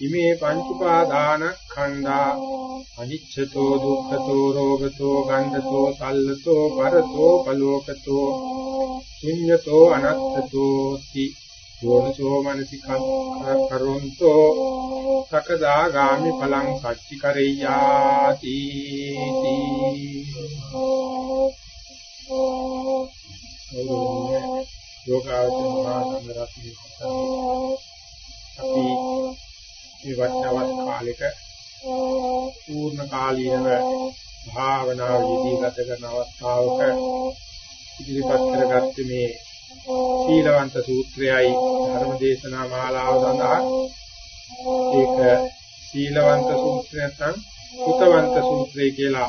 ඉමේ පංච උපාදාන khanda අනිච්චතෝ දුක්ඛතෝ රෝගතෝ ගන්ධතෝ සල්ලතෝ පරතෝ පලෝකතෝ ශුඤ්ඤතෝ අනත්තතෝ ති යෝනිසෝ මනසිකං කරුන්තෝ සකදා ගාමි පලං සච්චි කරෙය්‍යාති යෝගාවචර මහා සංඝරත්නය අපි මේ වටනවත් කාලෙක පූර්ණ කාලීනව භාවනාව යෙදී ගත කරන අවස්ථාවක ඉදිරිපත් කරගත්තේ මේ සීලවන්ත සූත්‍රයයි ධර්ම දේශනා මාලාව සඳහා. ඒක සීලවන්ත සූත්‍රය නැත්නම් සුතවන්ත සූත්‍රය කියලා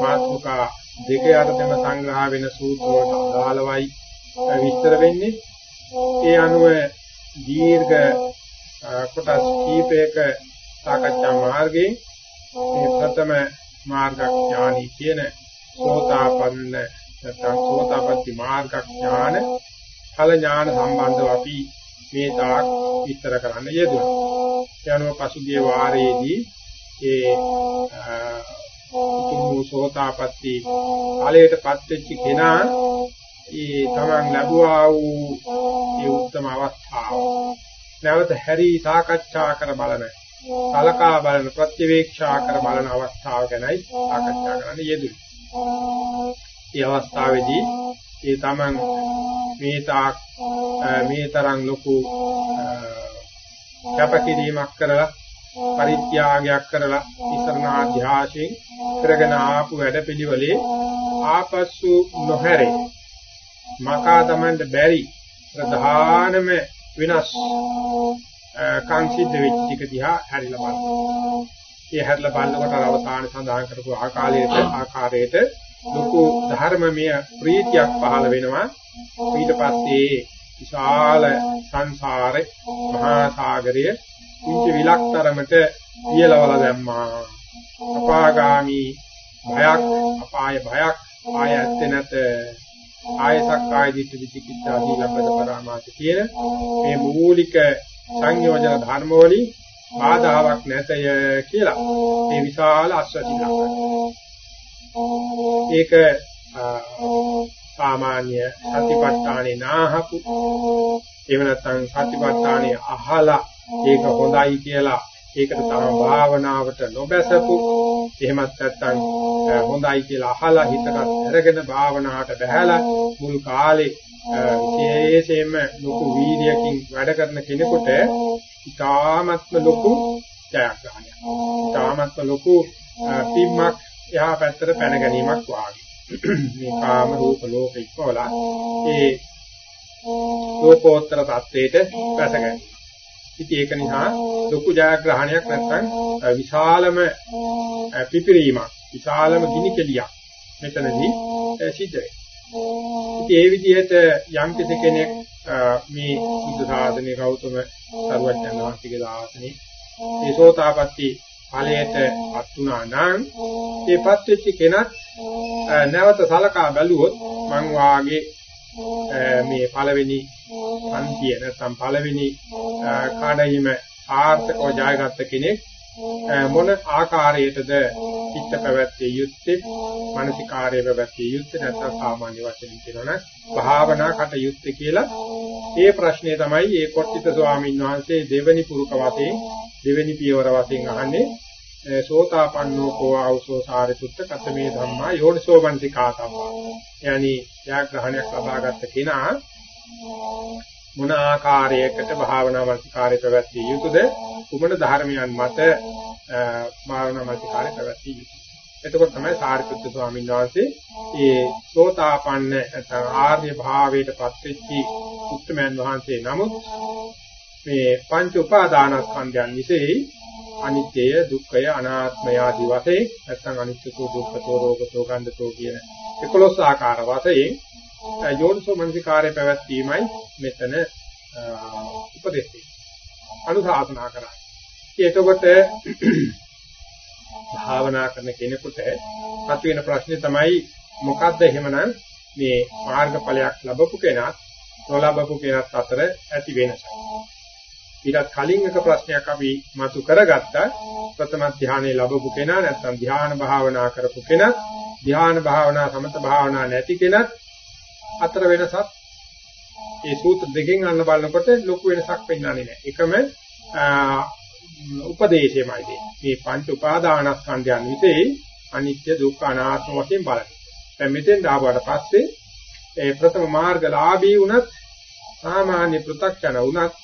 මාතෘකා දෙක යටතේම සංග්‍රහ වෙන සූත්‍රවලට අදාළවයි. විස්තර වෙන්නේ. ඒ අනුව දීර්ඝ කොටස් කීපයක සාකච්ඡා මාර්ගයේ මේ ප්‍රථම මාර්ගඥානී කියන සෝතාපන්න නැත්නම් සෝතාපට්ටි මාර්ගඥාන ඵල ඥාන සම්බන්ධව අපි මේ තාක් විස්තර කරන්න යෙදුණා. ඒ අනුව පසුගිය වාරයේදී ඒ උතුම් සෝතාපට්ටි ඵලයටපත් වෙච්ච කෙනා ඒ තමන් ලැබුවා වූ ඒ උත්තම අවස්ථාව නැවත හැරි සාකච්ඡා කර බලන සලකා බලන ප්‍රතිවේක්ෂා කර බලන අවස්ථාව ගැනයි සාකච්ඡා කරන්න යෙදුනේ. මේ අවස්ථාවේදී ඒ තමන් මේ තාක් මේ තරම් ලොකු කැපකිරීමක් කරලා පරිත්‍යාගයක් කරලා ඉස්සරණාධ්‍යාශයෙන් කරගෙන ආපු වැඩපිළිවෙලේ ආපස්සු නොහැරේ මකා තමන්ට බැරි ප්‍රධානම වෙනස් කං සිද්ධ වෙච්ච ටික දිහා හැරිලා බලන්න. ඒ හැරිලා බලනකොට අවසාන සඳහන් කරපු ආකාරයට ආකාරයට ලොකු ධර්මමය ප්‍රීතියක් පහළ වෙනවා. ඊට පස්සේ විශාල සංසාරේ මහා සාගරයේ කුංචි විලක්තරමට පියලවල දැම්මා. අපාගාමි භයක් අපාය භයක් ආය ඇත්තේ නැත. ආයසක් ආය දිට්ඨි විචිකිච්ඡා දීලබ්බද පරාමාස කියන මේ මූලික සංයෝජන ධර්ම වලින් බාධාවක් නැතය කියලා මේ විශාල අස්වැසිලක්. ඒක සාමාන්‍ය සතිපට්ඨානේ නාහපු එහෙම නැත්නම් සතිපට්ඨානේ අහලා ඒක හොඳයි කියලා ඒකට තම භාවනාවට නොබැසපු එහෙමත් නැත්නම් හොඳයි කියලා අහලා හිතට අරගෙන භාවනාවට බැහැලා මුල් කාලේ විශේෂයෙන්ම ලොකු වීර්යකින් වැඩ කරන කෙනෙකුට ඉතාමත්ම ලොකු ජයග්‍රහණයක්. ඉතාමත්ම ලොකු පිම්මක් එහා පැත්තට පැන ගැනීමක් වාගේ. මේ කාම රූප ලෝක ඉක්මවලා ඒ ලෝකෝත්තර தത്വයට වැසගැනීම. ඉතින් ඒක නිසා ලොකු ජයග්‍රහණයක් නැත්නම් විශාලම පිපිරීමක්, විශාලම ගිනි කෙලියක් මෙතනදී සිද්ධ වෙනවා. ඒ විදිහට යම් කෙනෙක් මේ බුද්ධ ශාසනයේ ගෞතම සර්වඥාන් වහන්සේගේ දාසනේ ඒ සෝතාපට්ටි ඵලයටපත් වුණා නම් ඒපත් වෙච්ච කෙනත් නැවත සලකා බැලුවොත් මං වාගේ මේ පළවෙනි පන්තිය නැත්නම් පළවෙනි කාඩයිම ආර්ථකව ජයගත්ත කෙනෙක් මොන ආකාරයටද චිත්ත පැවැත්විය යුත්තේ මානසිකාර්ය පැවැත්විය යුත්තේ නැත්නම් සාමාන්‍ය වශයෙන් කියනවනම් භාවනා කටයුත්තේ කියලා. ඒ ප්‍රශ්නේ තමයි ඒ කොට්ටිත ස්වාමීන් වහන්සේ දෙවෙනි පුරුක වශයෙන් දෙවෙනි පියවර වශයෙන් අහන්නේ. සෝතාපන්නෝ කෝ ආවසෝ සාරිපුත්ත කතමේ ධම්මා යෝනිසෝ මනසිකාතම්මා. යනි ත්‍යාග්‍රහණයක් ලබාගත් කෙනා මොන ආකාරයකට භාවනා මනසිකාරය පැවැත්විය යුතුද? කුමන ධර්මයන් මත භාවනා මනසිකාරය පැවැත්විය යුතුද? එතකොට තමයි සාරිපුත්‍ර ස්වාමීන් වහන්සේ මේ සෝතාපන්න නැත්නම් ආර්ය භාවයට පත්වෙච්චි උත්තමයන් වහන්සේ නමුත් මේ පංච උපාදානස්කන්ධයන් විශේෂයි අනිත්‍යය දුක්ඛය අනාත්මය ආදී වශයෙන් නැත්නම් අනිත්‍යතෝ දුක්ඛතෝ රෝගතෝ ගන්ධතෝ කියන 11 ආකාර වශයෙන් යෝනිසෝ මනසිකාරය පැවැත්වීමයි මෙතන උපදෙස් දෙන්නේ. අනුශාසනා කරන්නේ. එතකොට භාවනා කරන කෙනෙකුට මතුවෙන ප්‍රශ්නේ තමයි මොකද්ද එහෙමනම් මේ මාර්ගඵලයක් ලැබපු කෙනත් නොලබපු කෙනත් අතර ඇති වෙනස. ඊටත් කලින් එක ප්‍රශ්නයක් අපි මතු කරගත්තා ප්‍රථම ධානයේ ලැබපු කෙනා නැත්නම් ධාන භාවනා කරපු කෙනා ධාන භාවනා සමත භාවනා නැති කෙනා අතර වෙනසක් ඒ සූත්‍ර දෙකෙන් අන්න බලනකොට ලොකු වෙනසක් පෙන්වන්නේ නැහැ. එකම උපදේශයමයි දෙන්නේ. මේ පංච උපාදානස්කන්ධයන් විසේ අනිත්‍ය දුක්ඛ අනාත්ම වශයෙන් බලන්න. දැන් මෙතෙන් ආවට පස්සේ ඒ ප්‍රථම මාර්ගලාභී වුණත් සාමාන්‍ය පෘථග්ජන වුණත්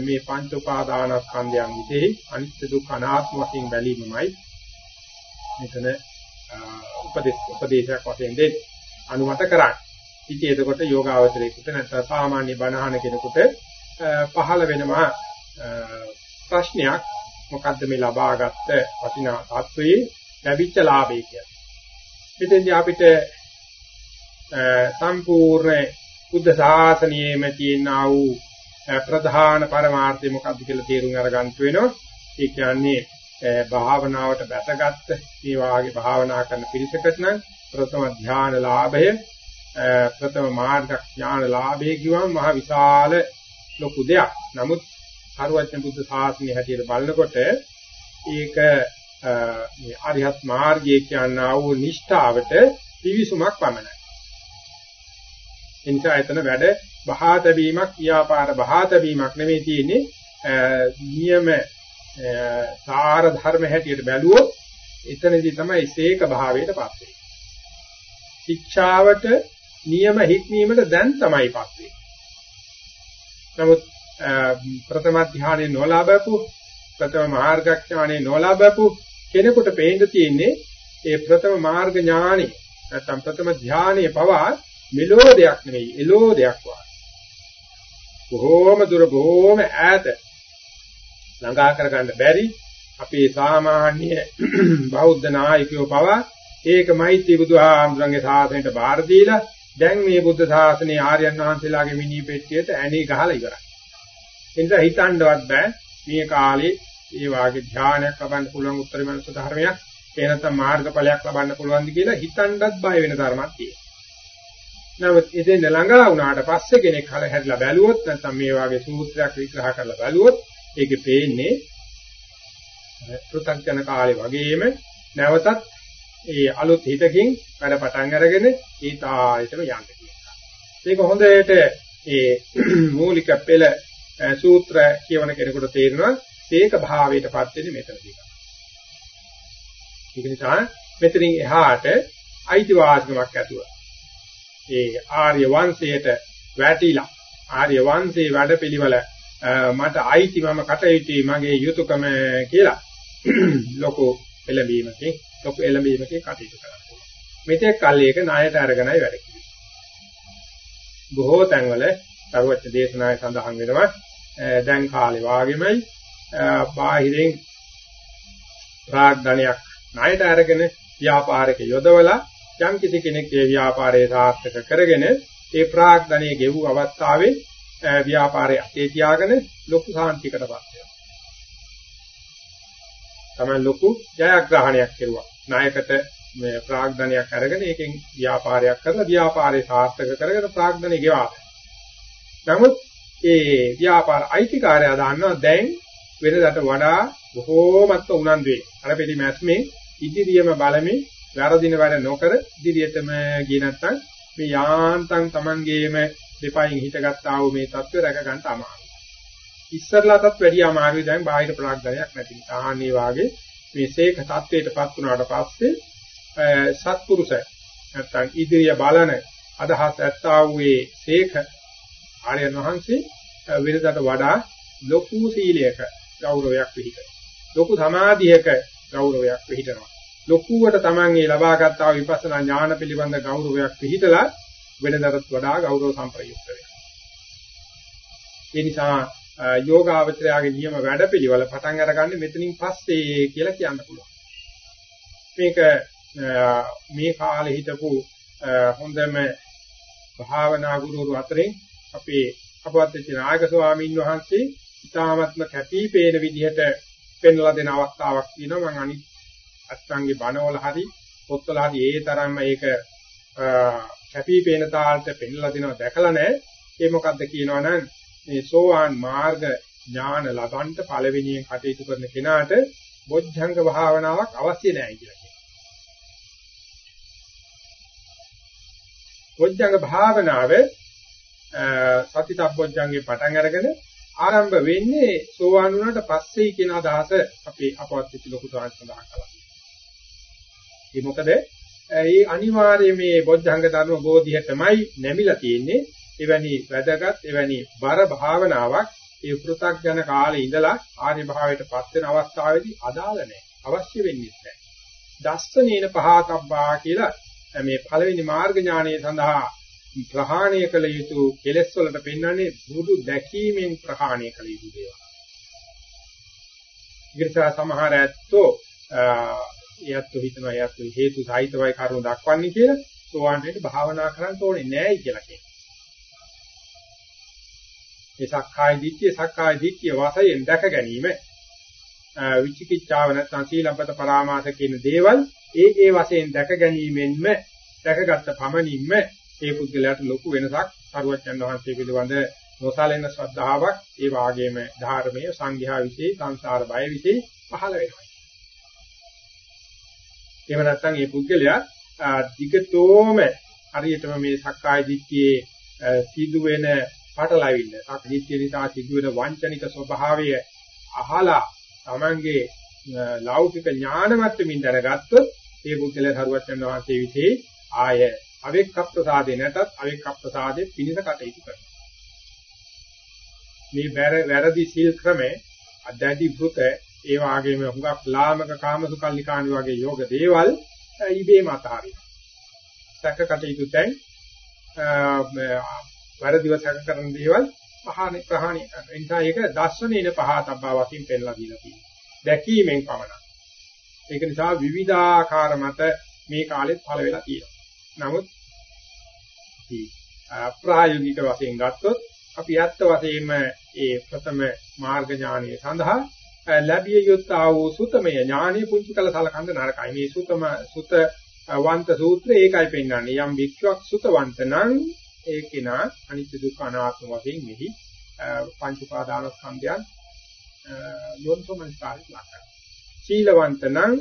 මේ පංච උපාදානස්කන්ධයන් විසේ අනිත්‍ය දුක්ඛ අනාත්ම වශයෙන් බැලීමමයි මෙතන උපදේශ උපදේශයක් වශයෙන් දෙන්නේ. අනුමත කරන්නේ. ඉතින් එතකොට යෝගාවචරයේකට නැත්නම් සාමාන්‍ය බණහන කෙනෙකුට පහළ වෙනවා ප්‍රශ්නයක් මොකද්ද මේ ලබාගත් වටිනා තත්වයේ ලැබිච්ච ලාභය කියන්නේ. මෙතෙන්දී අපිට සම්පූර්ණ බුද්ධ ශාසනයේම තියෙනා වූ ප්‍රධාන පරමාර්ථය මොකක්ද කියලා තේරුම් අරගන්න වෙනවා. ඒ කියන්නේ භාවනාවට බැසගත්ත මේ වාගේ භාවනා කරන පිරිසකට නම් ප්‍රථම ධාන ලාභය ප්‍රථම මාර්ග ඥාන ලාභය කියවම මහ විශාල ලොකු දෙයක්. නමුත් සරුවචන බුද්ධ ශාසනය හැටියට බලනකොට ඒක මේ අරිහත් මාර්ගයේ කියනා වූ නිෂ්ඨාවට පිවිසුමක් පමණයි. එනිසා එතන වැඩ බහා තැබීමක් ව්‍යාපාර බහා තැබීමක් නෙමෙයි තියෙන්නේ නියම සාර ධර්ම හැටියට බැලුවොත් එතනදී තමයි සීක භාවයටපත් වෙන්නේ. ශික්ෂාවට නියම හික්මීමට දැන් තමයිපත් වෙන්නේ. නමුත් ප්‍රථම ධානයේ නොලබපු ප්‍රථම මාර්ගඥානේ නොලබපු කෙනෙකුට පේන්න තියෙන්නේ ඒ ප්‍රථම මාර්ග ඥානෙ නැත්නම් ප්‍රථම ධානයේ පවා මෙලෝ දෙයක් නෙවෙයි එලෝ දෙයක් වා. බොහෝම දුර බොහෝම ඈත ළඟා කරගන්න බැරි අපේ සාමාන්‍ය බෞද්ධ නායකයෝ පවා ඒක මෛත්‍රී බුදුහාමුදුරන්ගේ සාසනයට බාර දීලා දැන් මේ බුද්ධ ශාසනයේ ආර්යයන් වහන්සේලාගේ මිනි පෙට්ටියට ඇණේ ගහලා ඉවරයි. එනිසා හිතන්නවත් බෑ මේ කාලේ මේ වාගේ ධානයක් ලබන්න පුළුවන් උත්තර මනස ධර්මයක් ඒ නැත්නම් මාර්ගඵලයක් ලබන්න පුළුවන්ද කියලා හිතන්නත් බය වෙන ධර්මයක් තියෙනවා. නමුත් ඉතින් ළඟා වුණාට පස්සේ කෙනෙක් හල හැරිලා බැලුවොත් නැත්නම් මේ වාගේ සූත්‍රයක් විග්‍රහ කරලා බැලුවොත් ඒකේ පේන්නේ පෘථග්ජන කාලේ වගේම නැවතත් ඒ අලුත් හිතකින් වැඩ පටන් අරගෙන ඒ තාලෙටම යන්න කියනවා. ඒක හොඳට ඒ මූලික පෙළ සූත්‍ර කියවන කෙනෙකුට තේරෙනවා ඒක භාවයටපත් වෙන්නේ මෙතනදී. ඒක නිසා මෙතනින් එහාට අයිතිවාසිකමක් ඇතුව ඒ ආර්ය වංශයට වැටිලා ආර්ය වංශේ වැඩපිළිවෙල මට අයිති මම කටයුතුයි මගේ යුතුයකම කියලා ලොකු එළඹීමකින් ලොකු එළඹීමකින් කටයුතු කරනවා. මෙතෙක් කල් ඒක ණයට අරගෙනයි වැඩ කිව්වේ. බොහෝ තැන්වල සරුවච්ච දේශනාවේ සඳහන් වෙනවා දැන් කාලේ වාගෙමයි බාහිරින් ප්‍රාග්ධනයක් ණයට අරගෙන ව්‍යාපාරික යොදවලා යම් කිසි කෙනෙක් ඒ ව්‍යාපාරයේ සාර්ථක කරගෙන ඒ ප්‍රාග්ධනයේ ගෙවු අවස්ථාවේ ව්‍යාපාරයේ අතේ තියාගෙන ලොකු සාන්තිකටපත් වෙනවා. තමයි ලොකු ජයග්‍රහණයක් කෙරුවා. ණයකට මේ ප්‍රාග්ධනයක් අරගෙන ඒකෙන් ව්‍යාපාරයක් කරලා ව්‍යාපාරේ සාර්ථක කරගෙන ප්‍රාග්ධනෙ ගෙවා. නමුත් ඒ ව්‍යාපාර අයිතිකාරයා දන්නවා දැන් වෙනදට වඩා බොහෝමත්ම උනන්දුවේ. අර පිළිමැස්මේ ඉදිරියම බලමින් වැරදින වැඩ නොකර ඉදිරියටම ගියේ නැත්නම් මේ යාන්තම් Tamangeema දෙපයින් හිටගත්තා වූ මේ தත්ත්වය රැක ගන්න අමාරුයි. ඉස්සරලාටත් වැඩි අමාරුයි දැන් බාහිර ප්‍රාග්ධනයක් නැති නිසා. ආන්නේ වාගේ මේ සේක தත්ත්වයටපත් වුණාට පස්සේ සත්පුරුෂ නැත්නම් ඉදිරිය බලන අදහස් ඇත්තා වූ සේක ආර්යයන් වහන්සේ වෙනදාට වඩා ලොකු සීලයක ගෞරවයක් පිළිගන්නවා. ලොකු සමාධියක ගෞරවයක් පිළිගන්නවා. ලොකුවට Taman මේ ලබාගත් ආ විපස්සනා ඥාන පිළිබඳ ගෞරවයක් පිළිහිටලා වෙනදාට වඩා ගෞරව සම්ප්‍රයුක්ත වෙනවා. ඒ නිසා යෝගාවචරයාගේ නියම වැඩපිළිවෙල පටන් අරගන්නේ මෙතනින් පස්සේ කියලා කියන්න පුළුවන්. මේක මේ කාලේ හිටපු හොඳම භාවනා ගුරුවරු අතරින් අපේ අපවත් වෙච්ච නායක ස්වාමීන් වහන්සේ ඉතාමත්ම කැපිපේන විදිහට පෙන්වලා දෙන අවස්ථාවක් තියෙනවා මම අනිත් අත්ංගේ බණවල හරි පොත්වල හරි ඒ තරම්ම ඒක කැපිපේන තාලට පෙන්වලා දෙනවා දැකලා නැහැ ඒ මොකද්ද කියනවනම් මේ සෝවාන් මාර්ග ඥාන ලබන්න පළවෙනියෙන් කටයුතු කරන කෙනාට බොද්ධංග භාවනාවක් අවශ්‍ය නැහැ කියලා කියනවා. බොද්ධංග භාවනාව සතිතබ්බොද්ධංගේ පටන් අරගෙන ආරම්භ වෙන්නේ සෝවාන් වුණාට පස්සේ කියන අදහස අපේ අපවත් පිටු ලොකු සාහස සඳහන් කළා. ඒ මොකද ඒ අනිවාර්ය මේ බොද්ධංග ධර්ම බෝධියටමයි නැමිලා තියෙන්නේ. එවැනි වැදගත් එවැනි බර භාවනාවක් ඒ පෘථග්ජන කාලේ ඉඳලා ආර්ය භාවයට පත් වෙන අවස්ථාවේදී අදාළ නැහැ. අවශ්‍ය වෙන්නේ නැහැ. දස්සනේන පහතබ්බා කියලා මේ පළවෙනි මාර්ග ඥානය සඳහා ප්‍රහාණය කළ යුතු කෙලෙස් වලට පෙන්වන්නේ බුදු දැකීමෙන් ප්‍රහාණය කළ යුතු දේවල්. ඊගිරසා සමහර ඇත්තෝ එයත් හිතනවා එයත් හේතු සහිතවයි කරුණු දක්වන්නේ කියලා සෝවාන් වෙන්න භාවනා කරන්න ඕනේ නෑයි කියලා කියනවා. මේ සක්කාය දිට්ඨිය සක්කාය දිට්ඨිය වාසයෙන් දැක ගැනීම විචිකිච්ඡාව නැත්නම් සීලබ්බත පරාමාස කියන දේවල් ඒ ඒ වශයෙන් දැක ගැනීමෙන්ම දැකගත්ත පමණින්ම ඒ පුද්ගලයාට ලොකු වෙනසක් සරුවච්චන් වහන්සේ පිළිබඳ නොසලෙන ශ්‍රද්ධාවක් ඒ වාගේම ධර්මයේ සංඝයා વિશે සංසාර බය વિશે පහළ වෙනවා. එහෙම නැත්නම් මේ පුද්ගලයා දිගටම හරියටම මේ සක්කාය දිට්ඨියේ සිදුවෙන පටලවිල්ල, සක්දිට්ඨිය නිසා සිදුවෙන වංචනික ස්වභාවය අහලා Tamange ලෞකික ඥාන මට්ටමින් දැනගත්තොත් ඒ පුද්ගලයා සරුවච්චන් වහන්සේ વિશે ආය අවෙක්ක ප්‍රසාදේ නැතත් අවෙක්ක ප්‍රසාදේ පිනිස කටයුතු කරනවා. මේ වැරදි සීල් ක්‍රමේ අධ්‍යාත්මික වෘත ඒ වගේම හුඟක් ලාමක කාමසුකල්ලිකාණි වගේ යෝග දේවල් ඉබේම අතහරිනවා. සැක කටයුතු දැන් වැරදිව සැක කරන දේවල් පහානේ ප්‍රහාණය කරනවා. ඒ නිසා ඒක දර්ශනීය පහතබ්බා වශයෙන් පෙන්ලා දීලා තියෙනවා. දැකීමෙන් පමණක්. ඒක නිසා විවිධාකාර මත මේ කාලෙත් පළ වෙලා තියෙනවා. නමුත් ප්‍රායෝගික වශයෙන් ගත්තොත් අපි ඇත්ත වශයෙන්ම ඒ ප්‍රථම මාර්ග ඥානය සඳහා ලැබිය යුත්තා වූ සුතමය ඥානෙ පුංචි කළ සලකන්න නරකයි. මේ සුතම සුත වන්ත සූත්‍රය ඒකයි පෙන්වන්නේ. යම් වික්ෂක් සුතවන්ත නම් ඒ කෙනා අනිත්‍ය දුක්ඛ අනාත්ම වශයෙන් මෙහි පංච උපාදාන ස්කන්ධයන් යෝනිසෝමනස්කාරය ලක්කන. සීලවන්ත නම්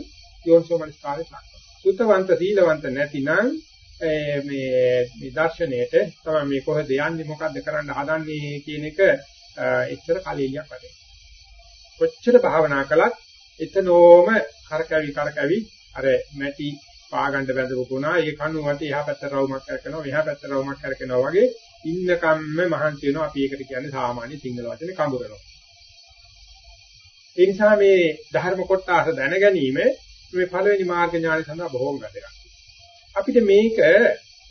යෝනිසෝමනස්කාරය ලක්කන. සුතවන්ත සීලවන්ත නැතිනම් මේ මේ දර්ශනයේට තමයි මේ කොහෙද යන්නේ මොකද්ද කරන්න හදන්නේ කියන එක එච්චර කලෙලියක් වගේ. කොච්චර භාවනා කළත් එතනෝම කරකැවි කරකැවි අර මැටි පාගන්න බැඳපු පුණා ඒ කණු වට එහා පැත්තට රවුමක් කරකනවා මෙහා පැත්තට රවුමක් කරකනවා වගේ ඉන්නකම්ම මහන්සි වෙනවා අපි ඒකට කියන්නේ සාමාන්‍ය සිංහල වචනේ කඹරනවා. ඒ නිසා මේ ධර්ම කොටස දැන ගැනීම මේ පළවෙනි මාර්ග ඥානය සඳහා බොහෝම වැදගත්. අපිට මේක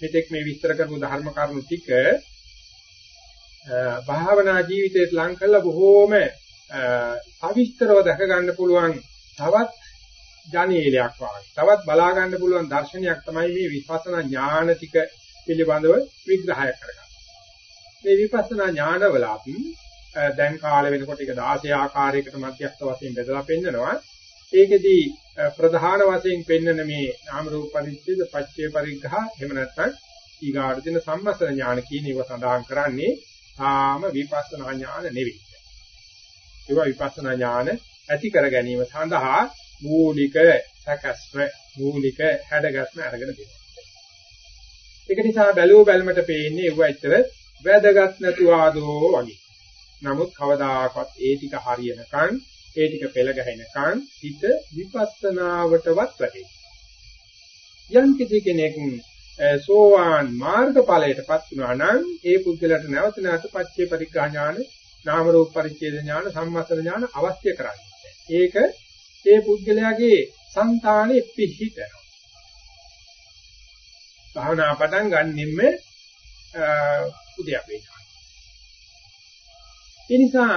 මෙතෙක් මේ විස්තර කරපු ධර්ම කරුණු ටික භාවනා ජීවිතයට ලං කළා බොහෝම සවිස්තරව දැක ගන්න පුළුවන් තවත් ජනේලයක් වගේ. තවත් බලා ගන්න පුළුවන් දර්ශනයක් තමයි මේ විපස්සනා ඥාන ටික පිළිබඳව විග්‍රහය කරගන්න. මේ විපස්සනා ඥානවලත් දැන් කාලෙ වෙනකොට ඒක 16 ආකාරයකට මධ්‍යස්ථ වශයෙන් බෙදලා පෙන්නනවා. ඒකෙදී ප්‍රධාන වශයෙන් පෙන්වන මේ නාම රූප පරිච්ඡේද පච්චේ පරිග්‍රහ එහෙම නැත්නම් ඊගාට දෙන සම්මස්තන ඥාන කියන ඒවා සඳහන් කරන්නේ තාම විපස්සනා ඥාන නෙවෙයි. ඒවා විපස්සනා ඥාන ඇති කර ගැනීම සඳහා මූලික සැකස්ම මූලික හැඩගස්ම අරගෙන දෙනවා. ඒක නිසා බැලුව බැලමට පේන්නේ ඒවා ඇත්තට වැදගත් නැතු ආදෝ වගේ. නමුත් කවදාකවත් ඒ ටික හරියනකන් ඒ ටික පෙළ ගැහෙනකන් හිත විපස්සනාවටවත් වැටේ. යම් කිසි කෙනෙක් සෝවාන් මාර්ගඵලයටපත් වුණා නම් ඒ පුද්ගලයාට නැවත නැවත පච්චේ පරිග්‍රහ ඥාන, නාම රූප පරිච්ඡේද ඥාන, සම්මස්තන ඥාන අවශ්‍ය කරන්නේ. ඒක ඒ පුද්ගලයාගේ సంతානෙ පිහිටනවා. භාවනා පටන් ගන්නෙම උදයපේ. ඒ නිසා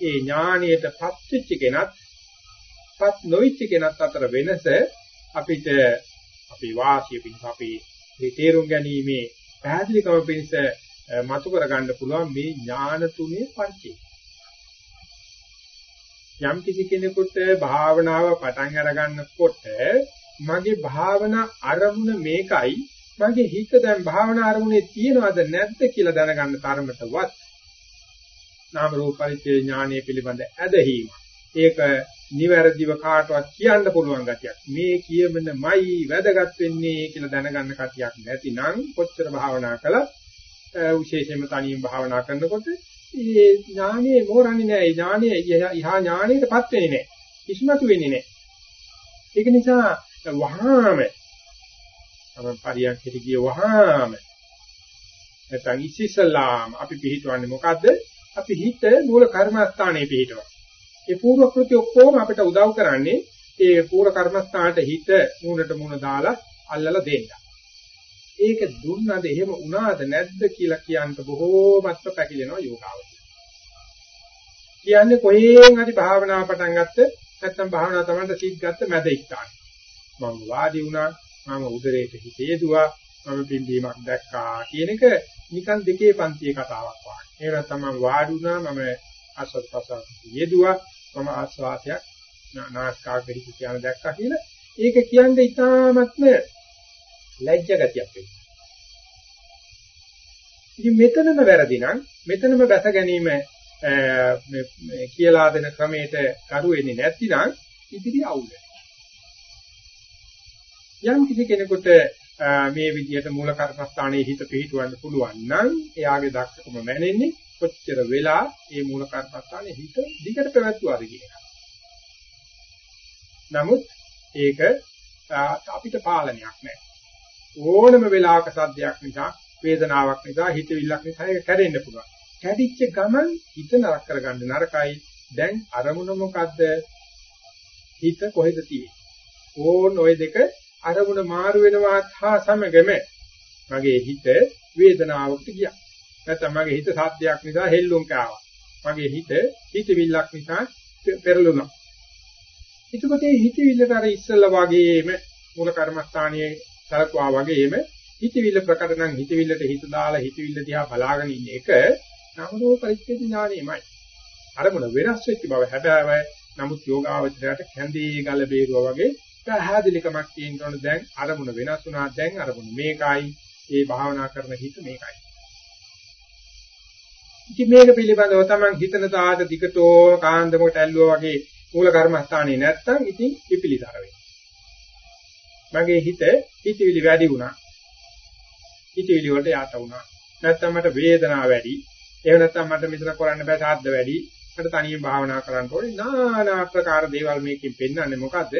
ඒ ඥානියටපත් වෙච්ච කෙනත් පත් නොවිච්ච කෙනත් අතර වෙනස අපිට අපේ වාසිය පිණිස අපි මේ තේරුම් ගැනීමේ පැහැදිලිකම පිණිස මතු කරගන්න පුළුවන් මේ ඥාන තුනේ පරිචය. යම් කිසි කෙනෙකුට භාවනාව පටන් අරගන්නකොට මගේ භාවනා අරමුණ මේකයි මගේ හිත දැන් භාවනා අරමුණේ තියෙනවද නැද්ද කියලා දැනගන්න තරමටවත් නාම රූප පරිච්ඡේ ඥානය පිළිබඳ ඇදහිීම. ඒක නිවැරදිව කාටවත් කියන්න පුළුවන් ගතියක්. මේ කියමනමයි වැදගත් වෙන්නේ කියලා දැනගන්න කතියක් නැතිනම් කොච්චර භාවනා කළත් විශේෂයෙන්ම තනියෙන් භාවනා කරනකොට මේ ඥානයේ මෝරන්නේ නැහැ. ඥානයේ ඉහා ඥානයටපත් වෙන්නේ නැහැ. කිසිමතු වෙන්නේ නැහැ. ඒක නිසා වහාම අපේ පරියන්කට ගිය වහාම නැත්නම් ඉසිසලාම අපි පිළිහිටවන්නේ මොකද්ද? අපි හිත මූල කර්මස්ථානයේ පිළිහිටවන. ඒ පූර්ව කෘත්‍ය ඔක්කොම අපිට උදව් කරන්නේ ඒ පූර්ව කර්මස්ථානට හිත මූණට මූණ දාලා අල්ලලා දෙන්න. ඒක දුන්නද එහෙම වුණාද නැද්ද කියලා කියන්න බොහෝමත්ම පැකිලෙනවා යෝගාවචර. කියන්නේ කොහෙන් හරි භාවනාව පටන් ගත්ත නැත්නම් භාවනාව තමයි සිත් ගත්ත මැද ස්ථාන. මම වාඩි වුණා මම උදරයට හිත යෙදුවා මම පිම්බීමක් දැක්කා කියන එක නිකන් දෙකේ පන්තියේ කතාවක් වගේ. ඒ නැත්නම් මම වාඩි වුණා මම ආස්වාද ප්‍රසආස යෙදුවා මම ආස්වාදයක් නාස්කාග්‍රහි කියන දැක්කා කියලා ඒක කියන්නේ ඉතාමත්ම ලැජ්ජ ගතියක් වෙනවා. ඉතින් මෙතනම වැරදි නම් මෙතනම බැස ගැනීම මේ කියලා දෙන ක්‍රමයට කරු වෙන්නේ නැතිනම් ඉදිරි අවුල. යම් කිසි කෙනෙකුට මේ විදිහට මූල කර්මස්ථානයේ හිත පිහිටවන්න පුළුවන් නම් එයාගේ දක්ෂකම මැනෙන්නේ කොච්චර වෙලා මේ මූල කර්මස්ථානයේ හිත දිගට පැවැත්වුවාද කියන එක. නමුත් ඒක අපිට පාලනයක් නැහැ. ඕනම වෙලාවක සද්දයක් නිසා වේදනාවක් නිසා හිතවිල්ලක් නිසා ඒක කැඩෙන්න පුළුවන්. කැඩිච්ච ගමන් හිත නරක කරගන්න නරකයි. දැන් අරමුණ මොකද්ද? හිත කොහෙද තියෙන්නේ? ඕන ඔය දෙක අරමුණ මාරු වෙනවත් හා සමගම මගේ හිත වේදනාවකට ගියා. නැත්නම් මගේ හිත සාධ්‍යයක් නිසා හෙල්ලුම් කාවා. මගේ හිත හිතවිල්ලක් නිසා පෙරළුණා. එතකොට මේ හිතවිල්ලට අර ඉස්සල්ලා වගේම මූල කර්මස්ථානයේ සලකුවා වගේම හිතවිල්ල ප්‍රකට නම් හිතවිල්ලට හිත දාලා හිතවිල්ල දිහා බලාගෙන ඉන්න එක නමෝ පරිච්ඡේද ඥානෙමයි. අරමුණ වෙනස් වෙච්ච බව හැබෑවයි. නමුත් යෝගාවචරයට කැඳේ ගල බේරුවා වගේ පැහැදිලිකමක් තියෙනවනේ දැන් අරමුණ වෙනස් වුණා දැන් අරමුණ මේකයි. ඒ භාවනා කරන හිත මේකයි. ඉතින් මේක පිළිබඳව තමයි හිතන තාට දිගටෝ කාන්දමකට ඇල්ලුවා වගේ මූල කර්මස්ථානේ නැත්තම් ඉතින් පිපිලිතර වෙනවා. මගේ හිත හිතවිලි වැඩි වුණා. හිතවිලි වලට යට වුණා. නැත්තම් මට වේදනාව වැඩි. එහෙම නැත්තම් මට මෙතන කරන්න බෑ සාද්ද වැඩි. මට තනියෙන් භාවනා කරන්න ඕනේ. নানা ආකාර දේවල් මේකෙන් පෙන්වන්නේ මොකද්ද?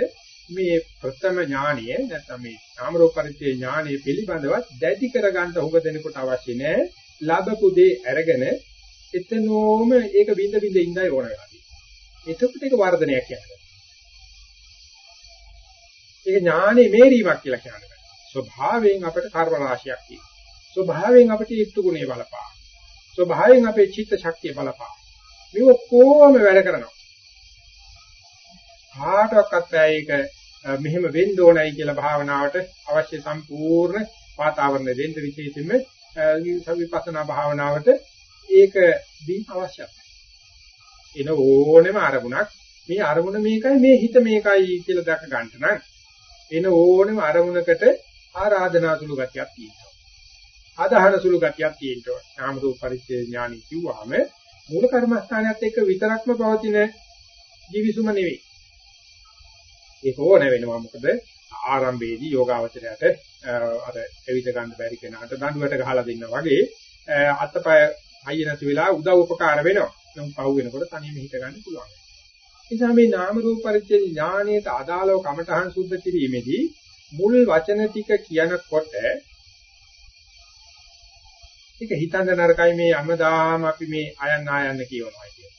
මේ ප්‍රථම ඥානය නැත්නම් මේ නාම රූප පරිච්ඡේ ඥානය පිළිබඳව දැඩි කරගන්න උඹ දෙනකොට අවශ්‍ය නැහැ. ලැබපු දේ අරගෙන එතනෝම ඒක බින්ද බින්ද ඉඳයි ඕන වෙලා. එතකොට ඒක වර්ධනයක් කියන්නේ. ඒක ඥානෙ මේරීමක් කියලා කියන්නේ. ස්වභාවයෙන් අපිට කර්ම රාශියක් තියෙනවා. ස්වභාවයෙන් අපිට ඊත්තු ගුණේ බලපා. ස්වභාවයෙන් අපේ චිත්ත ශක්තිය බලපා. මේ ඔක්කොම වැඩ කරනවා. කාටවත් ඒක මෙහෙම වෙන්න ඕනයි කියලා භාවනාවට අවශ්‍ය සම්පූර්ණ වාතාවරණ දෙන්න විශේෂයෙන්ම විපස්සනා භාවනාවට ඒක දී අවශ්‍යයි. එන ඕනෙම අරමුණක් මේ අරමුණ මේකයි මේ හිත මේකයි කියලා දැක ගන්න නම් එන ඕනෙම අරමුණකට ආරාධනා සුළු ගතියක් තියෙනවා. ආදාහන සුළු ගතියක් තියෙනවා. නාම රූප පරිච්ඡේ ඥානෙ කිව්වහම මූල කර්මස්ථානයත් එක්ක විතරක්ම පවතින ජීවිසුම නෙවෙයි. ඒක ඕන වෙනවා මොකද ආරම්භයේදී යෝගාවචරයට අර එවිද ගන්න බැරි කෙනාට දඬුවට ගහලා දෙන්න වගේ අතපය හයිය නැති වෙලා උදව් උපකාර වෙනවා. නම් පහු වෙනකොට තනියම හිත ගන්න පුළුවන්. ඒ නිසා මේ නාම රූප පරිච්ඡේද ඥානයට අදාළව කමඨහන් සුද්ධ කිරීමේදී මුල් වචන ටික කියනකොට ඒක හිතන්න නරකයි මේ අමදාම අපි මේ අයන්න ආයන්න කියනවා කියන්නේ.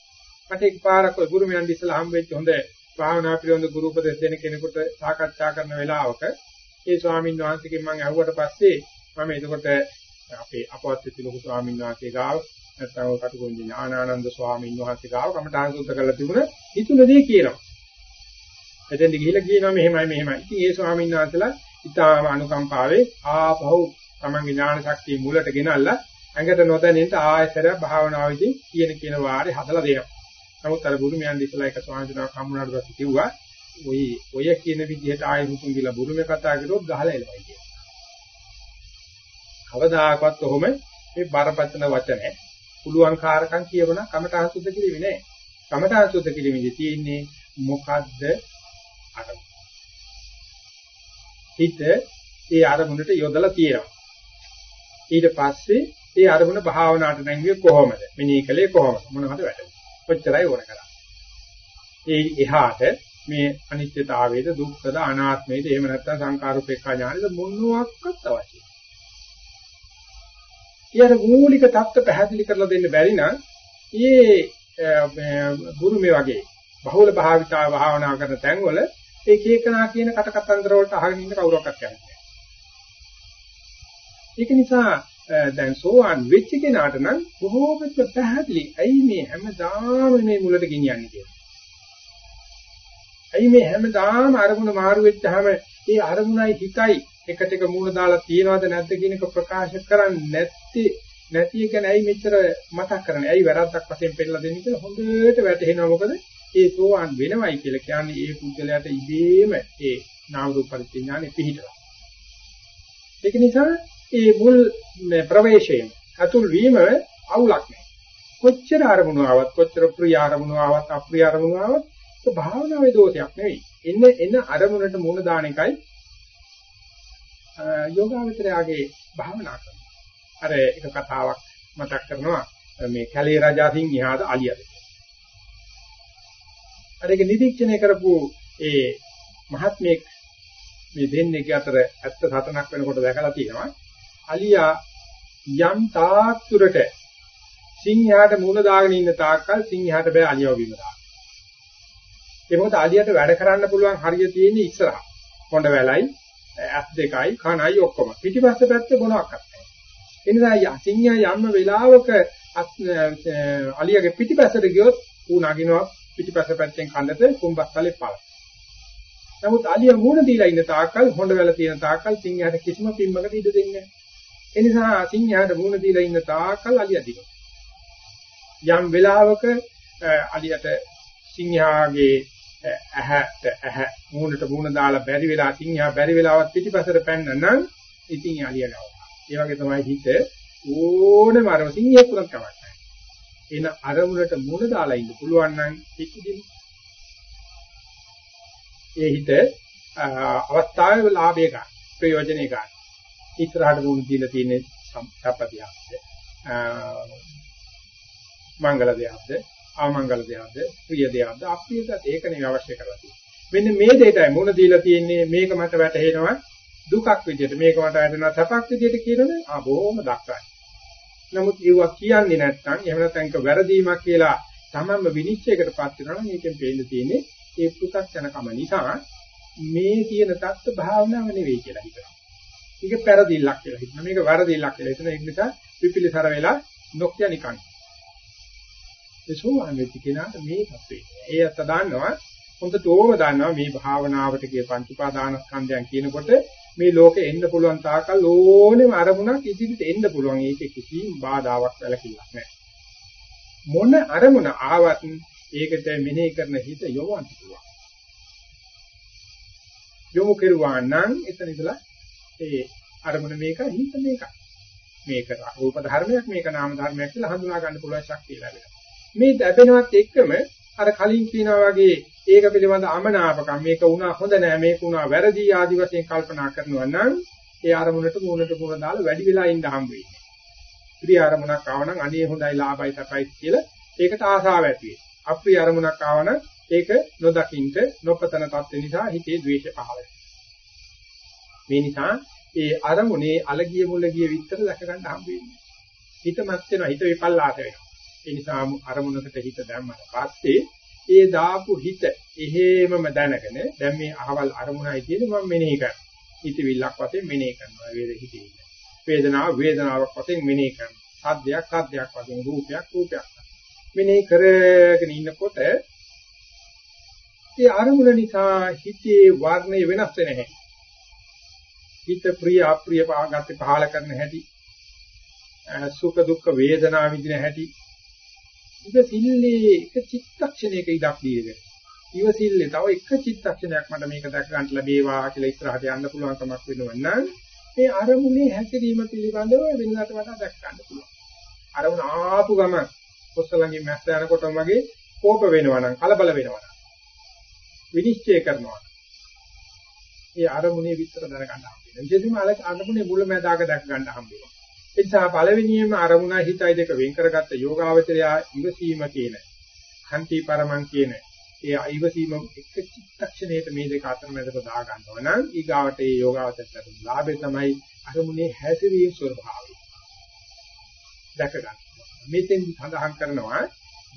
මට එකපාරක් ඔය ගුරුමයන් ඉස්සලා හම්බෙච්ච හොඳ භාවනා පිළිබඳ ගුරු උපදෙස් දෙන කෙනෙකුට සාකච්ඡා කරන වෙලාවක ඒ ස්වාමීන් වහන්සේගෙන් මම අහුවට පස්සේ මම එතකොට අපේ අපවත් ලොකු ස්වාමීන් වහන්සේ ගාව නැත්නම් කටුකුරුන්දි ඥානානන්ද ස්වාමීන් වහන්සේ ගාව කමඨාන් සුද්ධ කරලා තිබුණ හිතුනදී කියනවා. එතෙන්දි ගිහිල්ලා කියනවා මෙහෙමයි මෙහෙමයි. ඉතින් ඒ ස්වාමීන් වහන්සේලා ඊටාම අනුකම්පාවේ ආපහු තමන්ගේ ඥාන ශක්තිය මුලට ගෙනල්ලා ඇඟට නොදැනෙන්න ආයතර භාවනාවේදී කියන කියන වාරේ හදලා දෙනවා. නමුත් අර බුදුමයන් දිසලා එක ස්වාමීන් වහන්සේ හම්බුනාට පස්සේ කිව්වා ඔය ඔය කියන විදිහට ආයෙ මුතුන් ගිලා බුරුමේ කතා කරොත් ගහලා එළවයි කියලා. කවදාකවත් ඔහොම මේ බරපතල වචන පුළුවන් කාරකම් කියවන කමඨාන් සුද්ධ කිරීමේ නෑ. කමඨාන් සුද්ධ කිරීමේදී තියෙන්නේ මොකද්ද අරමුණ. හිත ඒ අරමුණට යොදලා තියෙනවා. ඊට පස්සේ ඒ අරමුණ භාවනාවට නැංගුවේ කොහොමද? මෙනෙහි කළේ කොහොමද? මොනවද වැඩේ? ඔච්චරයි ඕන කරන්නේ. ඒ එහාට මේ අනිත්‍යතාවයේද දුක්ඛද අනාත්මයේද එහෙම නැත්නම් සංකාරූපේක්ඛා ඥානෙද මොනවාක්වත් අවශ්‍යයි. ඊයර මූලික தත්ත්ව පැහැදිලි කරලා දෙන්න බැරි නම් ඊයේ ගුරුමේ වගේ බහුල භාවිතා භාවනා කරන තැන්වල ඒ කේකනා කියන කට කතන්දර වලට අහගෙන ඉන්න කවුරක්වත් යන්නේ නැහැ. ඒක නිසා දැන් සෝවාන් වෙච්ච කෙනාට නම් බොහෝමත්ම පැහැදිලි. ඇයි මේ හැමදාම මේ මුලට ගෙනියන්නේ කියලා. ඇයි මේ හැමදාම අරමුණ මාරු වෙච්චාම ඒ අරමුණයි හිතයි එකට එක මූණ දාලා තියනවද නැද්ද කියන එක ප්‍රකාශ කරන්නේ නැත්තේ නැති එක නෑයි මෙච්චර මතක් කරන්නේ. ඇයි වැරද්දක් වශයෙන් පෙන්නලා දෙන්නේ කියලා හොඳට වැටහෙනවා. මොකද ඒ සෝවාන් වෙනවයි කියලා කියන්නේ ඒ පුද්ගලයාට ඉබේම ඒ නාම රූප පරිඥානෙ පිහිටලා. ඒක නිසා ඒ මුල් ප්‍රවේශයෙන් අතුල් වීම අවුලක් නෑ. කොච්චර අරමුණු ආවත් කොච්චර ප්‍රිය අරමුණු ආවත් අප්‍රිය අරමුණු ආවත් ඒක භාවනාවේ දෝෂයක් නෙවෙයි. එන්න එන අරමුණට මුණ දාන එකයි යෝගාවචරයාගේ භාවනා කරන. අර එක කතාවක් මතක් කරනවා මේ කැලේ රජා සිංහයාද අලියද. අර ඒක නිරීක්ෂණය කරපු ඒ මහත්මයෙක් මේ දෙන්නේ අතර ඇත්ත සතනක් වෙනකොට දැකලා තියෙනවා. අලියා යම් තාක් දුරට සිංහයාට මුණ දාගෙන ඉන්න තාක්කල් සිංහයාට බෑ අලියව බිම දාන්න. ඒ මොකද අලියට වැඩ කරන්න පුළුවන් හරිය තියෙන්නේ ඉස්සරහා. කොණ්ඩ වැලයි, ඇස් දෙකයි, කනයි ඔක්කොම. පිටිපස්ස පැත්තේ මොනවත් නැහැ. ඒ නිසා සිංහයා යම් වෙලාවක අලියගේ පිටිපස්සට ගියොත් ඌ නගිනවා පිටිපස්ස පැත්තෙන් කන්නට කුඹස්තලේ පළ. නමුත් අලිය මූණ දීලා ඉන්න තාක්කල් හොඬ වැල තියෙන තාක්කල් සිංහයාට කිසිම පිම්මකට ඉඩ දෙන්නේ නැහැ. ඒ නිසා සිංහයාට මූණ දීලා ඉන්න තාකල් අලිය දිනවා. යම් වෙලාවක අලියට සිංහයාගේ ඇහැට ඇහැ මූණට මූණ දාලා බැරි වෙලා සිංහයා බැරි වෙලාවත් පිටිපසට පැන්න නම් ඉතින් අලිය ගාව. ඒ වගේ තමයි හිත ඕනම අරම සිංහයෙක් උනත් කමක් නැහැ. එන අරමුණට මූණ දාලා ඉන්න පුළුවන් නම් පිටිදින් ඒ හිත අවස්ථාවේ ලාභය ගන්න ප්‍රයෝජනෙ ගන්න. ඉස්සරහට දුණු දීලා තියෙන සම්පතියක්ද මංගල දෙයක්ද ආමංගල දෙයක්ද ප්‍රිය දෙයක්ද අප්‍රියද ඒක නෙවෙයි අවශ්‍ය කරලා තියෙන්නේ. මෙන්න මේ දෙයටයි මුණ දීලා තියෙන්නේ. මේක මට වැටහෙනවා. දුකක් විදියට මේක මට වැටෙනවා සැපක් විදියට කියනනේ ආ බොහොම දක්වයි නමුත් ඒවා කියන්නේ නැත්නම් එහෙම නැත්නම් ඒක වැරදීමක් කියලා තමන්ම විනිශ්චයකටපත් වෙනවා නම් මේකෙන් පේන්න තියෙන්නේ ඒ පු탁 යනකම නිසා මේ කියන தත්ත්ව භාවනාව නෙවෙයි කියලා හිතනවා මේක පෙරදිල්ලක් කියලා හිතනවා. මේක වරදිල්ලක් කියලා හිතනවා. ඒක නිසා පිපිලිසර වෙලා නොකිය නිකන්. ඒ සෝවාන් වෙච්ච කෙනාට මේ තත්ත්වේ. ඒ අත දන්නවා හොඳට ඕම දන්නවා මේ භාවනාවට කිය පංච උපාදාන ස්කන්ධයන් කියනකොට මේ ලෝකෙ එන්න පුළුවන් තාකල් ඕනෙම අරමුණක් ඉදිරියට එන්න පුළුවන්. ඒකේ කිසිම බාධාවක් වැළකීමක් නැහැ. මොන අරමුණ ආවත් ඒකට මෙනෙහි කරන හිත යොවන්න පුළුවන්. යොමු කෙරුවා නම් එතන ඉඳලා ඒ අරමුණ මේක හිත මේක. මේක රූප ධර්මයක් මේක නාම ධර්මයක් කියලා හඳුනා ගන්න පුළුවන් ශක්තිය ලැබෙනවා. මේ ලැබෙනවත් එක්කම අර කලින් කියනා වගේ ඒක පිළිබඳ අමනාපකම් මේක වුණා හොඳ නෑ මේක වුණා වැරදි ආදි වශයෙන් කල්පනා කරනවා නම් ඒ අරමුණට මූණට මූණ දාලා වැඩි වෙලා ඉන්න හම්බ වෙන්නේ. ප්‍රිය අරමුණක් ආවනම් අනේ හොඳයි ලාභයි සපයි කියලා ඒකට ආසාව ඇති වෙනවා. අප්‍රිය අරමුණක් ආවනම් ඒක නොදකින්ට නොපතන තත්ත්ව නිසා හිතේ ද්වේෂ පහළ වෙනවා. මේ නිසා ඒ අරමුණේ අලගිය මුලගිය විතර දැක ගන්න හම්බ වෙන්නේ. හිත මත් වෙනවා හිත විපල්ලාස වෙනවා. ඒ නිසා අරමුණකට හිත දැම්මට පස්සේ ඒ දාපු හිත එහෙමම දැනගෙන දැන් මේ අහවල් අරමුණයි කියන්නේ මම මෙනෙහි කරනවා. හිතවිල්ලක් වශයෙන් මෙනෙහි කරනවා වේද හිතේ. වේදනාව වේදනාවක් වශයෙන් මෙනෙහි කරනවා. සද්දයක් සද්දයක් වශයෙන් රූපයක් රූපයක්. මෙනෙහි කරගෙන ඉන්නකොට ඒ අරමුණ නිසා හිතේ වර්ණය වෙනස් වෙන්නේ නැහැ. හිත ප්‍රිය අප්‍රිය පාගත්තේ පහල කරන හැටි සුඛ දුක්ඛ වේදනා විඳින හැටි ඉවසිල්ලේ එක චිත්තක්ෂණයක ඉඩක් දීගෙන ඉවසිල්ලේ තව එක චිත්තක්ෂණයක් මට මේක දැක ගන්න ලැබේවා කියලා ඉස්සරහට යන්න පුළුවන් කමක් වෙනවා නම් මේ අරමුණේ හැසිරීම පිළිබඳව වෙනකට වඩා දැක් ගන්න පුළුවන් අරමුණ ආපු ගම කොස්සලංගෙන් මැස්ස යනකොටම වගේ කෝප වෙනවා නම් කලබල වෙනවා නම් විනිශ්චය කරනවා. ඒ අරමුණේ විස්තර දැනගන්න හම්බෙනවා. විශේෂයෙන්ම අරමුණේ මුලැමැදාක දැක ගන්න හම්බෙනවා. ඒ නිසා පළවෙනියෙන්ම අරමුණ හිතයි දෙක වෙන් කරගත්ත යෝගාවචරය ඉවසීම කියන හන්ති පරමං කියන ඒ අයිවසීම එක චිත්තක්ෂණයට මේ දෙක අතර මැදට දා ගන්නවා නම් ඊගාවට ඒ යෝගාවචරයට ලාභය තමයි අරමුණේ හැසිරීම ස්වභාවය. දැක ගන්න. මෙතෙන් සඳහන් කරනවා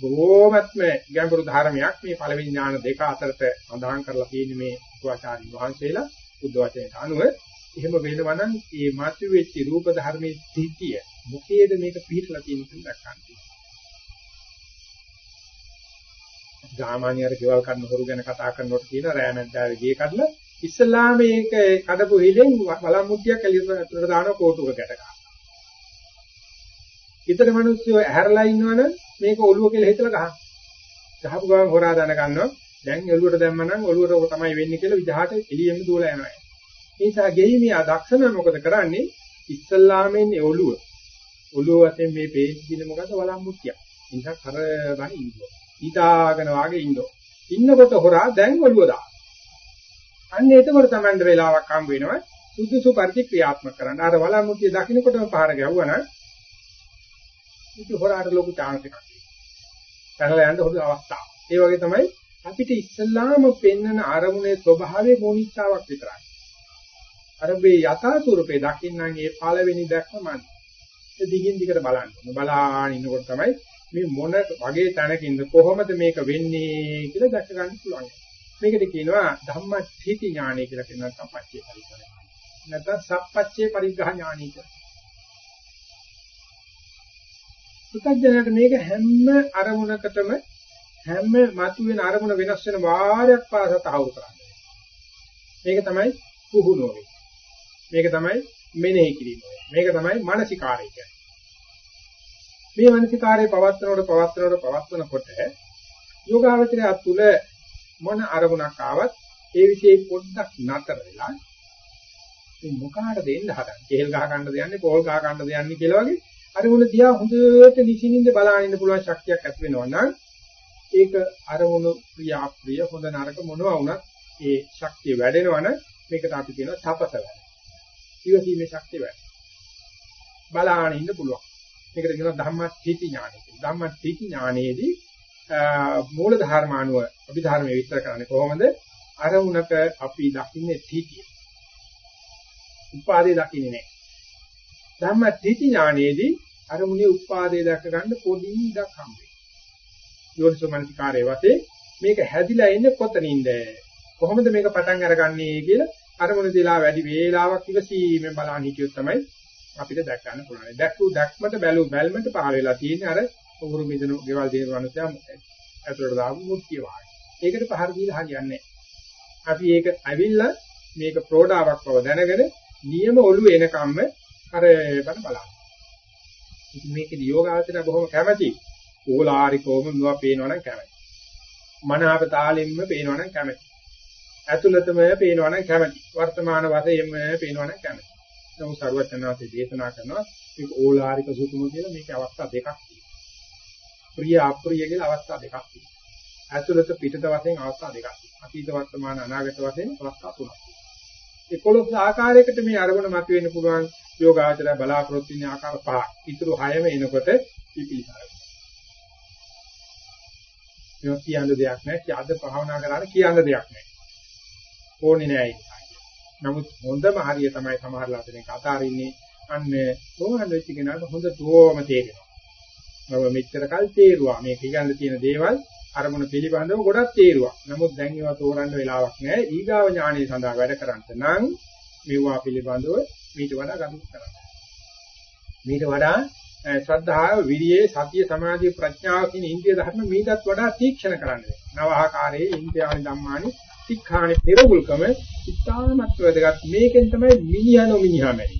බොහෝමත්ම ගැඹුරු ධර්මයක් මේ පළවෙනි ඥාන දෙක අතරට සඳහන් කරලා තියෙන මේ උපවාචාරි වහන්සේලා බුද්ධ වචනයට අනුව එහෙම වෙනවා නම් මේ මාතු වෙච්ච රූප ධර්මයේ ස්ථිතිය මොකේද මේක පිළිట్లా තියෙන කියලා දක්වන්න. සාමාන්‍යයෙන් කෙවල් කරන හොරු ගැන කතා කරනකොට කියන රෑ නැද්දාවේ ගියේ කඩලා ඉස්සල්ලාම මේක කඩපු හිලෙන් බලම් මුට්ටියක් එළියට දාන කෝටුක ගැට ගන්නවා. ඊතර මිනිස්සු ඇහැරලා ඉන්නවනම් මේක ඔළුව කියලා හිතලා ගහනවා. ගහපු ගමන් හොරා දන ගන්නවා. දැන් ඔළුවට දැම්මනම් ඔළුවට ඔක තමයි වෙන්නේ කියලා විදහාට එළියෙම දුවලා යනවා. ඒ නිසා ගෙයිමියා දක්ෂන මොකද කරන්නේ? ඉස්සල්ලාම ඉන්නේ ඔළුව. ඔළුව වශයෙන් මේ පේන්නේ දින මොකද බලම් මුට්ටියක්. ඒ නිසා කරබන් ඉන්නවා. ඊතාගෙන වාගේ ඉන්නවා. ඉන්නකොට හොරා දැන් ඔළුව දානවා. අන්න එතකොට තමයි වෙලාවක් හම්බ වෙනවා. සුදුසු පරිදි ක්‍රියාත්මක කරන්න. අර බලම් මුට්ටිය දකින්නකොටම පහර ගැහුවනම් ඉතින් හොරාට ලොකු chance එකක් තියෙනවා. පැනලා යන්න හොඳ අවස්ථාවක්. ඒ වගේ තමයි අපිට ඉස්සල්ලාම පෙන්වන අරමුණේ ස්වභාවයේ මොනිච්චාවක් විතරයි. අර මේ යථා ස්වරූපේ දකින්නම් ඒ පළවෙනි දැක්ම මන්. ඒ දිගින් දිගට බලන්න. බලාගෙන ඉන්නකොට තමයි මේ මොන වගේ තැනකින්ද කොහොමද මේක වෙන්නේ කියලා දැක ගන්න පුළුවන්. මේකට කියනවා ධම්මච්චේති ඥානය කියලා කියනවා සම්පච්චේ පරිග්‍රහය. නැත්නම් සප්පච්චේ පරිග්‍රහ ඥානය කියලා. පුතඥයට මේක හැම අරමුණකටම හැම මතුවෙන අරමුණ වෙනස් වෙන වාරයක් පාසා තහවුරු කරන්නේ. මේක තමයි පුහුණුව මේක තමයි මෙනෙහි කිරීම. මේක තමයි මානසිකාරය කියන්නේ. මේ මානසිකාරය පවත්වනකොට පවත්වනකොට පවත්වනකොට යෝගාවචරය තුළ මොන අරමුණක් ආවත් ඒ વિશે පොඩ්ඩක් නතර වෙලා මේ මොකාටද දෙන්න හදන්නේ? කේල් ගහ ගන්නද යන්නේ, පොල් ගහ ගන්නද යන්නේ කියලා වගේ අරමුණ දිහා හොඳට නිසින්ින්ද බලාගෙන ඉන්න පුළුවන් ශක්තියක් ඇති වෙනවා නම් ඒක අරමුණු ප්‍රිය අප්‍රිය හොඳ නරක මොනවා වුණත් ඒ ශක්තිය වැඩෙනවනම් මේකට අපි කියනවා තපස වැඩ. ඉවසීමේ ශක්තිය වැඩ. බලාගෙන ඉන්න පුළුවන්. මේකට කියනවා ධම්මස්ථಿತಿ ඥානය කියලා. ධම්මස්ථಿತಿ ඥානයේදී මූල ධර්මානුව අභිධර්මයේ විස්තර කරන්නේ කොහොමද? අරමුණක අපි දකින්නේ ස්ථಿතිය. උපාදේ දකින්නේ නැහැ. ධම්ම තීති ඥානයේදී අරමුණේ උපාදේ දැක ගන්න පොඩි ඉඩක් හම්බ වෙනවා. යෝනිසෝමනසිකාරයේ වතේ මේක හැදිලා ඉන්නේ කොතනින්ද? කොහොමද මේක පටන් අරගන්නේ කියලා අරමුණ දිලා වැඩි වේලාවක් ඉවසීමෙන් බලන්න හිටියොත් තමයි අපිට දැක් ගන්න පුළුවන්. දැක්කු දැක්මට බැලු බැල්මට පහල වෙලා තියෙන අර උගුරු මිදෙන ගෙවල් දින මනුස්සයා ඇතුළට දාපු මුට්ටිය වාගේ. ඒකට පහර දීලා හරියන්නේ අපි ඒක ඇවිල්ලා මේක ප්‍රෝඩාවක් බව දැනගෙන නියම ඔළුව එනකම්ම අර බන බලන්න. ඉතින් මේකේ යෝගාචර බොහොම කැමැති. ඕලාරිකෝම මෙවා පේනවනම් කැමැති. මනාප තාලෙම්ම පේනවනම් කැමැති. ඇතුළතම පේනවනම් කැමැති. වර්තමාන වශයෙන්ම පේනවනම් කැමැති. නමුත් සර්වඥාන්සේ දේශනා කරනවා මේක ඕලාරික සුකුම කියලා මේකේ අවස්ථා දෙකක් තියෙනවා. ප්‍රිය අප්‍රිය කියලා අවස්ථා දෙකක් තියෙනවා. ඇතුළත පිටත වශයෙන් අවස්ථා දෙකක් තියෙනවා. අතීත වර්තමාන අනාගත වශයෙන් අවස්ථා තුනක් තියෙනවා. 11 ආකාරයකට මේ අරමුණ මතුවෙන්න පුළුවන් යෝගාචරය බලාපොරොත්තු වෙන ආකාර පහ. ඊටු හයම එනකොට පිපිලිසාරයි. මේක කියන්න දෙයක් නැහැ. කියාද භාවනා කරාට කියන්න දෙයක් නැහැ. ඕනේ නැහැ නමුත් හොඳම හරිය තමයි සමහරලා දෙනෙක් අතාරින්නේ අන්න කොහොමද වෙච්ච කෙනාට හොඳටම තේරෙනවා. මම මෙච්චර කල් තේරුවා මේ කියන්න තියෙන දේවල් අරමුණ පිළිබඳව ගොඩක් තේරුවා. නමුත් දැන් ඒවා තෝරන්න වෙලාවක් නැහැ. ඊගාව ඥානය සඳහා වැඩ කරන්න නම් මේවා පිළිබඳව මීට වඩා ගනුදෙනු කරන්න. මීට වඩා ශ්‍රද්ධාව, විරියේ, සතිය, සමාධිය, ප්‍රඥාව කියන ඉන්ද්‍රිය ධර්ම මීටත් වඩා තීක්ෂණ කරන්න වෙනවා. නව ආකාරයේ ඉන්ද්‍රියානි ධම්මානි තික්ඛානි පෙරමුල්කම ඉතාමත් වැදගත්. මේකෙන් තමයි මිනිහනෝ මිනිහා මැරි.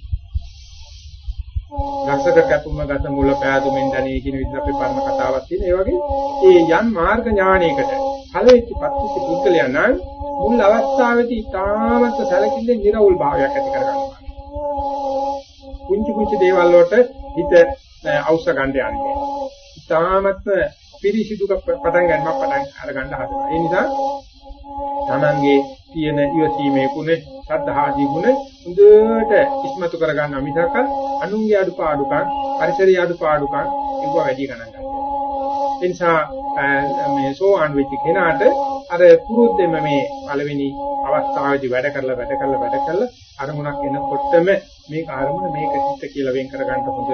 රසක කැපුම ගත මුල පෑදුමින් දැනී කියන විදිහට අපේ පරම කතාවක් තියෙන. ඒ වගේ ඒ යම් මාර්ග ඥානයකට ඵලෙච්ච පත්‍විච්ච පුද්ගලයා නම් මුල් අවස්ථාවේදී ඉතාමත් සැලකිල්ලෙන් නිර්වුල් භාවයක් ඇති කරගන්නවා. කුංචි කුංචි දේවල් වලට හිත අවශ්‍ය ගන්න යන්නේ. ඉතාමත්ම පිරිසිදු පටන් ගන්නවක් පටන් අර ගන්න හදනවා. ඒ නිසා තමන්ගේ තියෙන ඉවසීමේ ගුණ, ශ්‍රද්ධාදී ගුණ හොඳට ඉස්මතු කර ගන්න මිසක අනුන්ගේ අඩුපාඩුකම්, පරිසරයේ අඩුපාඩුකම් ඒව වැඩි ගණන් ගන්නවා. ඒ නිසා මේ සෝවාන් වෙච්ච කෙනාට අර පුරුද්දෙම මේ පළවෙනි අවස්ථාවේදී වැඩ කරලා වැඩ කරලා වැඩ කරලා අරමුණක් එනකොටම මේක අරමුණ මේක චිත්ත කියලා වෙන් කර ගන්න හොඳ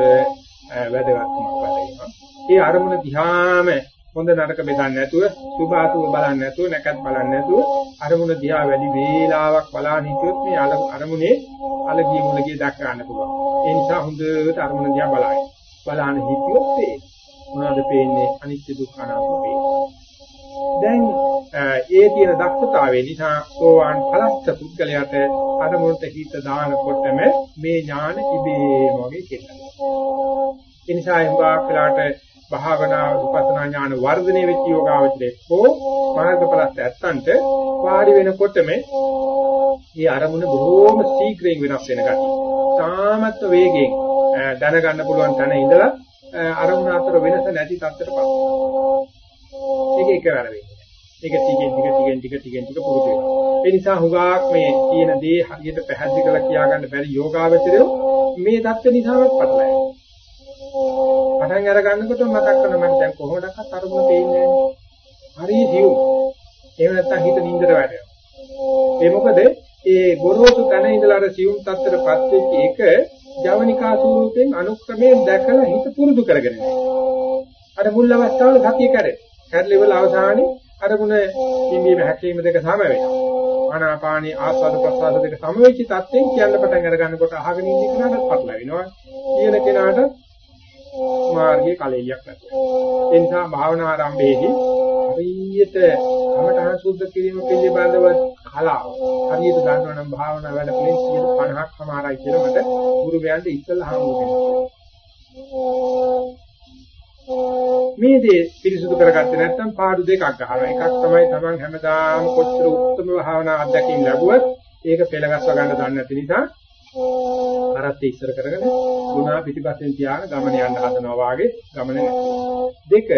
වැදගත්කමක් වටේනවා. ඒ අරමුණ දිහාම හොඳ නරක බෙදන්නේ නැතුව, සුභ අසුභ බලන්නේ නැතුව, නැකත් බලන්නේ නැතුව අරමුණ දිහා වැඩි වේලාවක් බලාන හිටියොත් මේ අරමුණේ අලගිය මුලගිය දක් ගන්න පුළුවන්. ඒ නිසා හොඳට අරමුණ දිහා බලائیں. බලාන හිටියොත් ඒ මොනවද පේන්නේ? අනිත්‍ය දුක්ඛ අනාත්ම දැන් ඒ තියෙන දක්ෂතාවය නිසා සෝවාන් කලස්ස පුද්ගලයාට අරමුණට හිත දානකොටම මේ ඥාන ඉබේම වගේ කෙරෙනවා. ඒ නිසා එම්බා කලාට භාවනා විපස්සනා ඥාන වර්ධනය වෙච්ච යෝගාවචරයේ හෝ මාර්ගඵලස්ත ඇත්තන්ට වාඩි වෙනකොටම මේ අරමුණ බොහෝම ශීඝ්‍රයෙන් වෙනස් වෙන ගතිය. තාමත් වේගයෙන් දැනගන්න පුළුවන් තැන ඉඳලා අරමුණ අතර වෙනස නැති තත්ත්වයටපත්. ඒක එකවර වෙන්නේ. ඒක ටිකෙන් ටික ටිකෙන් ටික ටිකෙන් ටික පුරුදු වෙනවා. ඒ නිසා හුඟක් මේ තියෙන දේ හරියට පැහැදිලි කරලා කියා ගන්න බැරි යෝගාවචරය මේ தත්ත්ව නිසාවත් පටලයි. පටන් අර ගන්නකොට මතක් කරන මට දැන් කොහොමඩක්වත් අරමුණ පේන්නේ නැහැ. හරි දියු. එහෙම නැත්නම් හිත නින්දට වැටෙනවා. ඒ මොකද ඒ ගොරෝසු තැන ඉඳලා අර සියුම් තත්ත්වයටපත් වෙච්ච එක ජවනිකා ස්වරූපයෙන් අනුක්‍රමයෙන් දැකලා හිත පුරුදු කරගෙන යනවා. අර මුල් අවස්ථාවල සතිය කැඩේ. කැඩලිවල අවසානයේ අරමුණ ඉන්දීම හැකීම දෙක සම වෙනවා. ආනාපානී ආස්වාද ප්‍රසආස දෙක සම වෙච්ච තත්ත්වයෙන් කියන්න පටන් අර ගන්නකොට අහගෙන ඉන්න කෙනාට පටලවෙනවා. කියන කෙනාට මාර්ගයේ කලෙලියක් නැතුව. ඒ නිසා භාවනා ආරම්භයේදී හරියට කමඨහන් සුද්ධ කිරීම පිළිබඳව කලාව හරියට දන්නවනම් භාවනා වැඩ පිළිවෙල 50ක් සමාරයි කියලා මට ගුරුවරයන්ට ඉස්සෙල්ලා හම්බුනේ. මේ දේ පිරිසුදු කරගත්තේ නැත්නම් පාඩු දෙකක් ගන්නවා. එකක් තමයි Taman හැමදාම කොච්චර උත්තම භාවනා අත්දැකීම් ලැබුවත් ඒක පෙළගස්ව ගන්න දන්නේ නැති නිසා කරත් ඉස්සර කරගෙන ගුණා පිටිපස්සෙන් තියාගෙන ගමන යන්න හදනවා වාගේ ගමන. දෙක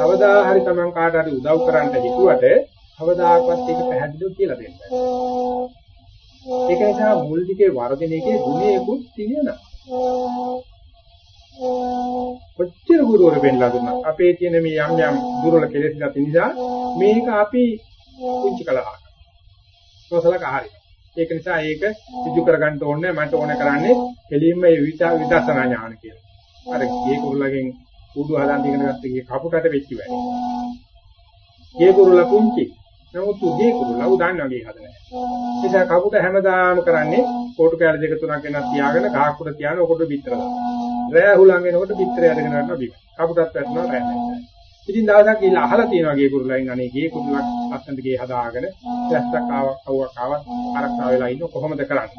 කවදා හරි Taman කාට හරි උදව් කරන්න හිතුවට කවදාකවත් ඒක පැහැදිලිව කියලා දෙන්න බෑ ඒක නිසා මුල් දිගේ වර්ධන එකේ ගුණයකුත් තියෙනවා. කොච්චර ගුරුවරු වෙන්නලා දුන්නා? අපේ තියෙන මේ යම් යම් දුර්වල කෙලෙස් ගති නිසා මේක අපි කුංචි කළා. කොසලක හරියි ඒක නිසා ඒක සිදු කරගන්න ඕනේ මට ඕන කරන්නේ කෙලින්ම මේ විදර්ශනා ඥාන කියලා. අර ගේ කුරුලගෙන් කුඩු හදන් ඉගෙන ගත්ත ගේ කපුටට වෙච්ච වැඩ. ගේ කුරුල කුංචි. නමුත් ගේ කුරුල උදාන්න වගේ හදන්නේ. ඒ නිසා කපුට හැමදාම කරන්නේ කෝටු කැල දෙක තුනක් ගෙනත් තියාගෙන ගහක් උඩ තියාගෙන ඔකට පිටර දානවා. රෑ හුලං වෙනකොට පිටරය අරගෙන යනවා බිම. කපුටත් වැටෙනවා රෑ නැහැ. ඉතින් දවසක් ගිහලා අහලා තියෙනවා ගේ කුරුලෙන් අනේ ගේ කුරුලක් අස්සන්ට ගේ හදාගෙන දැස්සක් ආවක් කවුවක් ආවත් ආරක්ෂා වෙලා ඉන්න කොහොමද කරන්නේ?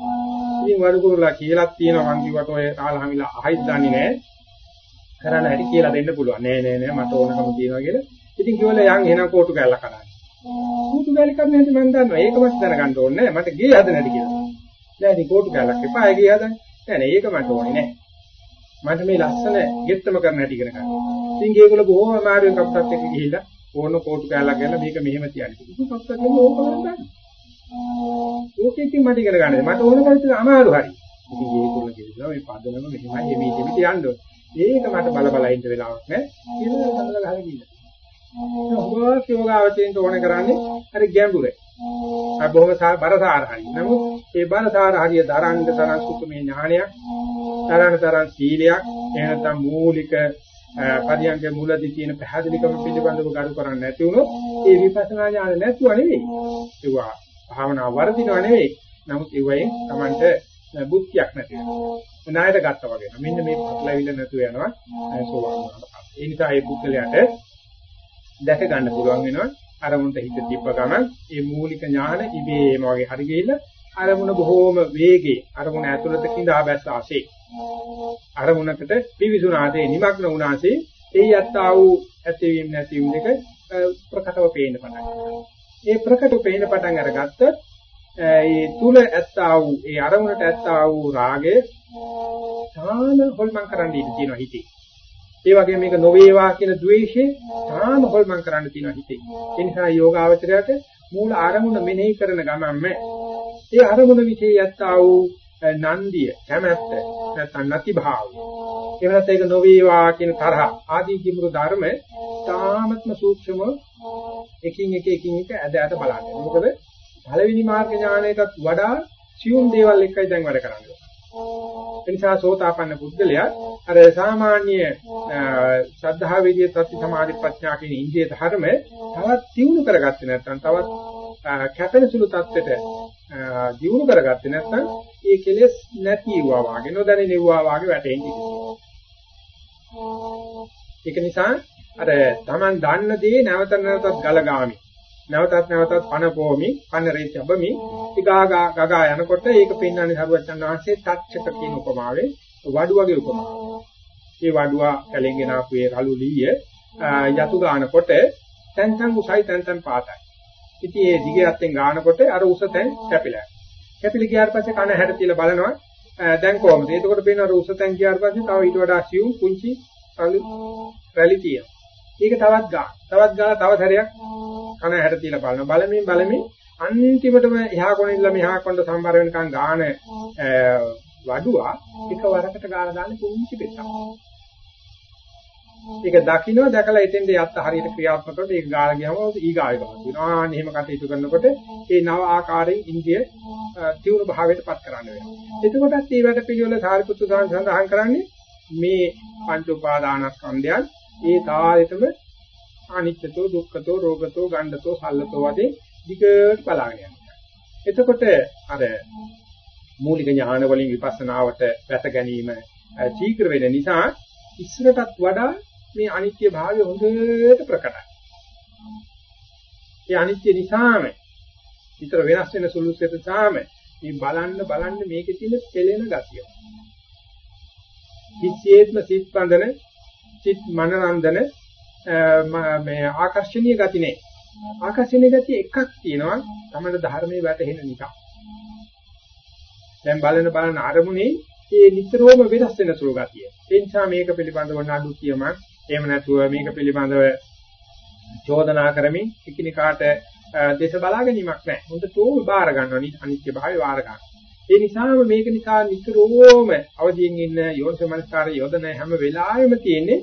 ඉතින් වරු කුරුලා කියලා තියෙනවා මං කිව්වට ඔය තාලහමිලා අහයිත් දන්නේ නැහැ. කරන්න හැටි කියලා දෙන්න පුළුවන්. නෑ නෑ නෑ මට ඕනකම තියෙනවා කියලා. ඉතින් කිව්වල යන් එන කෝටු කැල්ල කරන්නේ කෝටු කැල්ල කරන්නේ නැති මං දන්නවා. ඒක මට දැනගන්න ඕනේ නෑ. මට ගේ හද නැති කියලා. දැන් ඉතින් කෝටු කැල්ලක් එපා ඒ ගේ හදන්න. නෑ නෑ ඒක මට ඕනේ නෑ. මට මේ ලස්සන ගෙත්තම කරන්න හැටි ඉගෙන ගන්න. ඉතින් ඒගොල්ලෝ බොහොම අමාරුවෙන් කප්පත් එක්ක ගිහිල්ලා ඕන කෝටු කෑල්ලක් ගන්න මේක මෙහෙම තියන්නේ. ඉතින් කප්පත් එක්ක ඕක කරන්න. ඕකේ ඉතින් මට ඉගෙන ගන්න. මට ඕන කරලා අමාරු හරි. ඉතින් ඒගොල්ලෝ කියනවා මේ පදනම මෙහෙමයි මේ දෙමිට යන්න ඕනේ. ඒක මට බල බල ඉන්න වෙලාවක් නෑ. කියලා හදලා ගහලා ගිහිල්ලා. ඔබ යෝගාවචින්ට ඕනේ කරන්නේ හරි ගැඹුරේ. අර බොහොම බරසාර හරිය. නමුත් ඒ බරසාර හරිය දරන්න තරම් සුතුමේ ඥානයක්, තරණ තරම් සීලයක්, එහෙම නැත්නම් මූලික පරියන්ගේ මූලදී තියෙන පැහැදිලිකම පිළිබඳව ගරු කරන්නේ නැති වුණොත් ඒ විපස්සනා ඥාන නැතුව නෙවෙයි. ඒවා භාවනා වර්ධිනව නෙවෙයි. නමුත් ඒවයෙන් Tamanට බුද්ධියක් නැති වෙනවා. ණයට ගත්තා වගේ. මෙන්න මේ පටලවිල්ල නැතුව යනවා සෝවාන් වෙනවා. ඒ නිසා මේ පුද්ගලයාට දැක ගන්න පුළුවන් වෙනවා අරමුණට හිත තිබ්බ ගමන් ඒ මූලික ඥාන ඉබේම වගේ හරි ගිහිල්ලා අරමුණ බොහෝම වේගේ අරමුණ ඇතුළත කිඳා බැස්ස ආසේ අරමුණකට පිවිසුනාසේ නිමග්න වුණාසේ ඒ යත්තා වූ ඇතිවීම නැතිවීම දෙක ප්‍රකටව පේන්න පටන් ගන්නවා. ඒ ප්‍රකටව පේන්න පටන් අරගත්ත ඒ තුල ඇත්තා වූ ඒ අරමුණට ඇත්තා වූ රාගය සාම හොල්මන් කරන්න ඉඩ තියෙනවා හිතේ. ඒ වගේ මේක නොවේවා කියන ද්වේෂය තාම හොල්මන් කරන්න තියෙනවා හිතේ. ඒ නිසා යෝගාවචරයට මූල ආරමුණ මෙනෙහි කරන ගමන්ම ඒ අරමුණ વિશે යත්තා වූ නන්දිය කැමැත්ත නැත්නම් නැති භාවය. එහෙම නැත්නම් ඒක නොවේවා කියන තරහ. ආදී කිමුරු ධර්ම තාමත්ම සූක්ෂම එකින් එක එකින් එක ඇද ඇද බලන්නේ මොකද පළවෙනි මාර්ග ඥානයටත් වඩා සියුම් දේවල් එකයි දැන් වැඩ කරන්නේ. එනිසා සෝතාපන්න පුද්ගලයා අර සාමාන්‍ය ශ්‍රද්ධා විදියේ සති සමාධි ප්‍රඥා කියන ඉන්ද්‍රිය ධර්ම තවත් තියුණු කරගත්තේ නැත්නම් තවත් කැපෙන සුළු தත්වෙට දියුණු කරගත්තේ නැත්නම් ඒ කෙලෙස් නැතිවවා වාගේ නොදැනෙනවා වාගේ වැටෙන්නේ. ඒක නිසා අර Taman දන්න දේ නැවත නැවතත් ගලගාමි. නැවතත් නැවතත් පන පොමි, පන රේචබමි, ඊගා ගගා යනකොට ඒක පෙන්වන්නේ සරුවචන් වහන්සේ තච්චක කියන උපමාවෙන් වඩුවගේ උපමාව. ඒ වඩුවා කැලෙන්ගෙන ආපු ඒ රළු ලීය යතු ගන්නකොට තැන් තැන් උසයි තැන් තැන් පාතයි. ඉතින් ඒ දිගේ අත්ෙන් ගන්නකොට අර උස තැන් කැපිලා. කැපිලි ගියාට පස්සේ කන හැඩ තියලා බලනවා දැන් කොහොමද? එතකොට පේන අර උස තැන් ගියාට පස්සේ තව ඊට වඩා සියුම් කුංචි රළු රැලි තියෙනවා. ඒක තවත් ගන්න. තවත් ගාලා තව සැරයක් කන හැඩ තියලා බලනවා. බලමින් බලමින් අන්තිමටම එහා කොන ඉඳලා මෙහා කොනට සම්බර වෙනකන් ගාන වඩුවා එක වරකට ගාලා දාන්නේ පුංචි පෙත්තක්. ඒක දකින්න දැකලා එතෙන්ද යත්ත හරියට ක්‍රියාත්මක කරලා ඒක ගාලා ගියම ඊගාවේ ගමන් වෙනවා. ආ එහෙම කටයුතු කරනකොට ඒ නව ආකාරයෙන් ඉන්දිය තියුණු භාවයට පත් කරන්න වෙනවා. එතකොටත් මේ වැඩ පිළිවෙල සාරිපුත්තු සඳහන් කරන්නේ මේ පංච උපාදානස්කන්ධයන් ඒ තාලෙටම අනිත්‍යතෝ දුක්ඛතෝ රෝගතෝ ගණ්ඩතෝ සල්ලතෝ වගේ දිගට බලාගෙන යනවා. එතකොට අර මූලික ඥාන වලින් විපස්සනාවට වැට ගැනීම ශීඝ්‍ර වෙන නිසා ඉස්සරටත් වඩා මේ අනිත්‍ය භාවය හොඳට ප්‍රකටයි. ඒ අනිත්‍ය නිසාම විතර වෙනස් වෙන සුළු සෙතසාම මේ බලන්න බලන්න මේකේ තියෙන පෙළෙන ගතිය. කිසියෙත්ම සිත් බඳන සිත් මනරන්දන මේ ආකර්ෂණීය ගති නේ. ආකර්ෂණීය ගතිය එකක් තියෙනවා තමයි ධර්මයේ වැටෙන නිසා. දැන් බලන බලන අරමුණේ ඒ නිතරම වෙනස් වෙන සුළු ගතිය. ඒ නිසා මේක පිළිබඳව නඩු කියමක් එහෙම නැතුව මේක පිළිබඳව චෝදනා කරමින් එකිනෙකාට දේශ බලා ගැනීමක් නැහැ. හොඳටම බාර ගන්නවා අනිත්‍ය භාවය වාර ගන්න. ඒ නිසාම මේක නිසා නිතරම අවදියෙන් ඉන්න යෝනිසමනස්කාරය යොදන හැම වෙලාවෙම තියෙන්නේ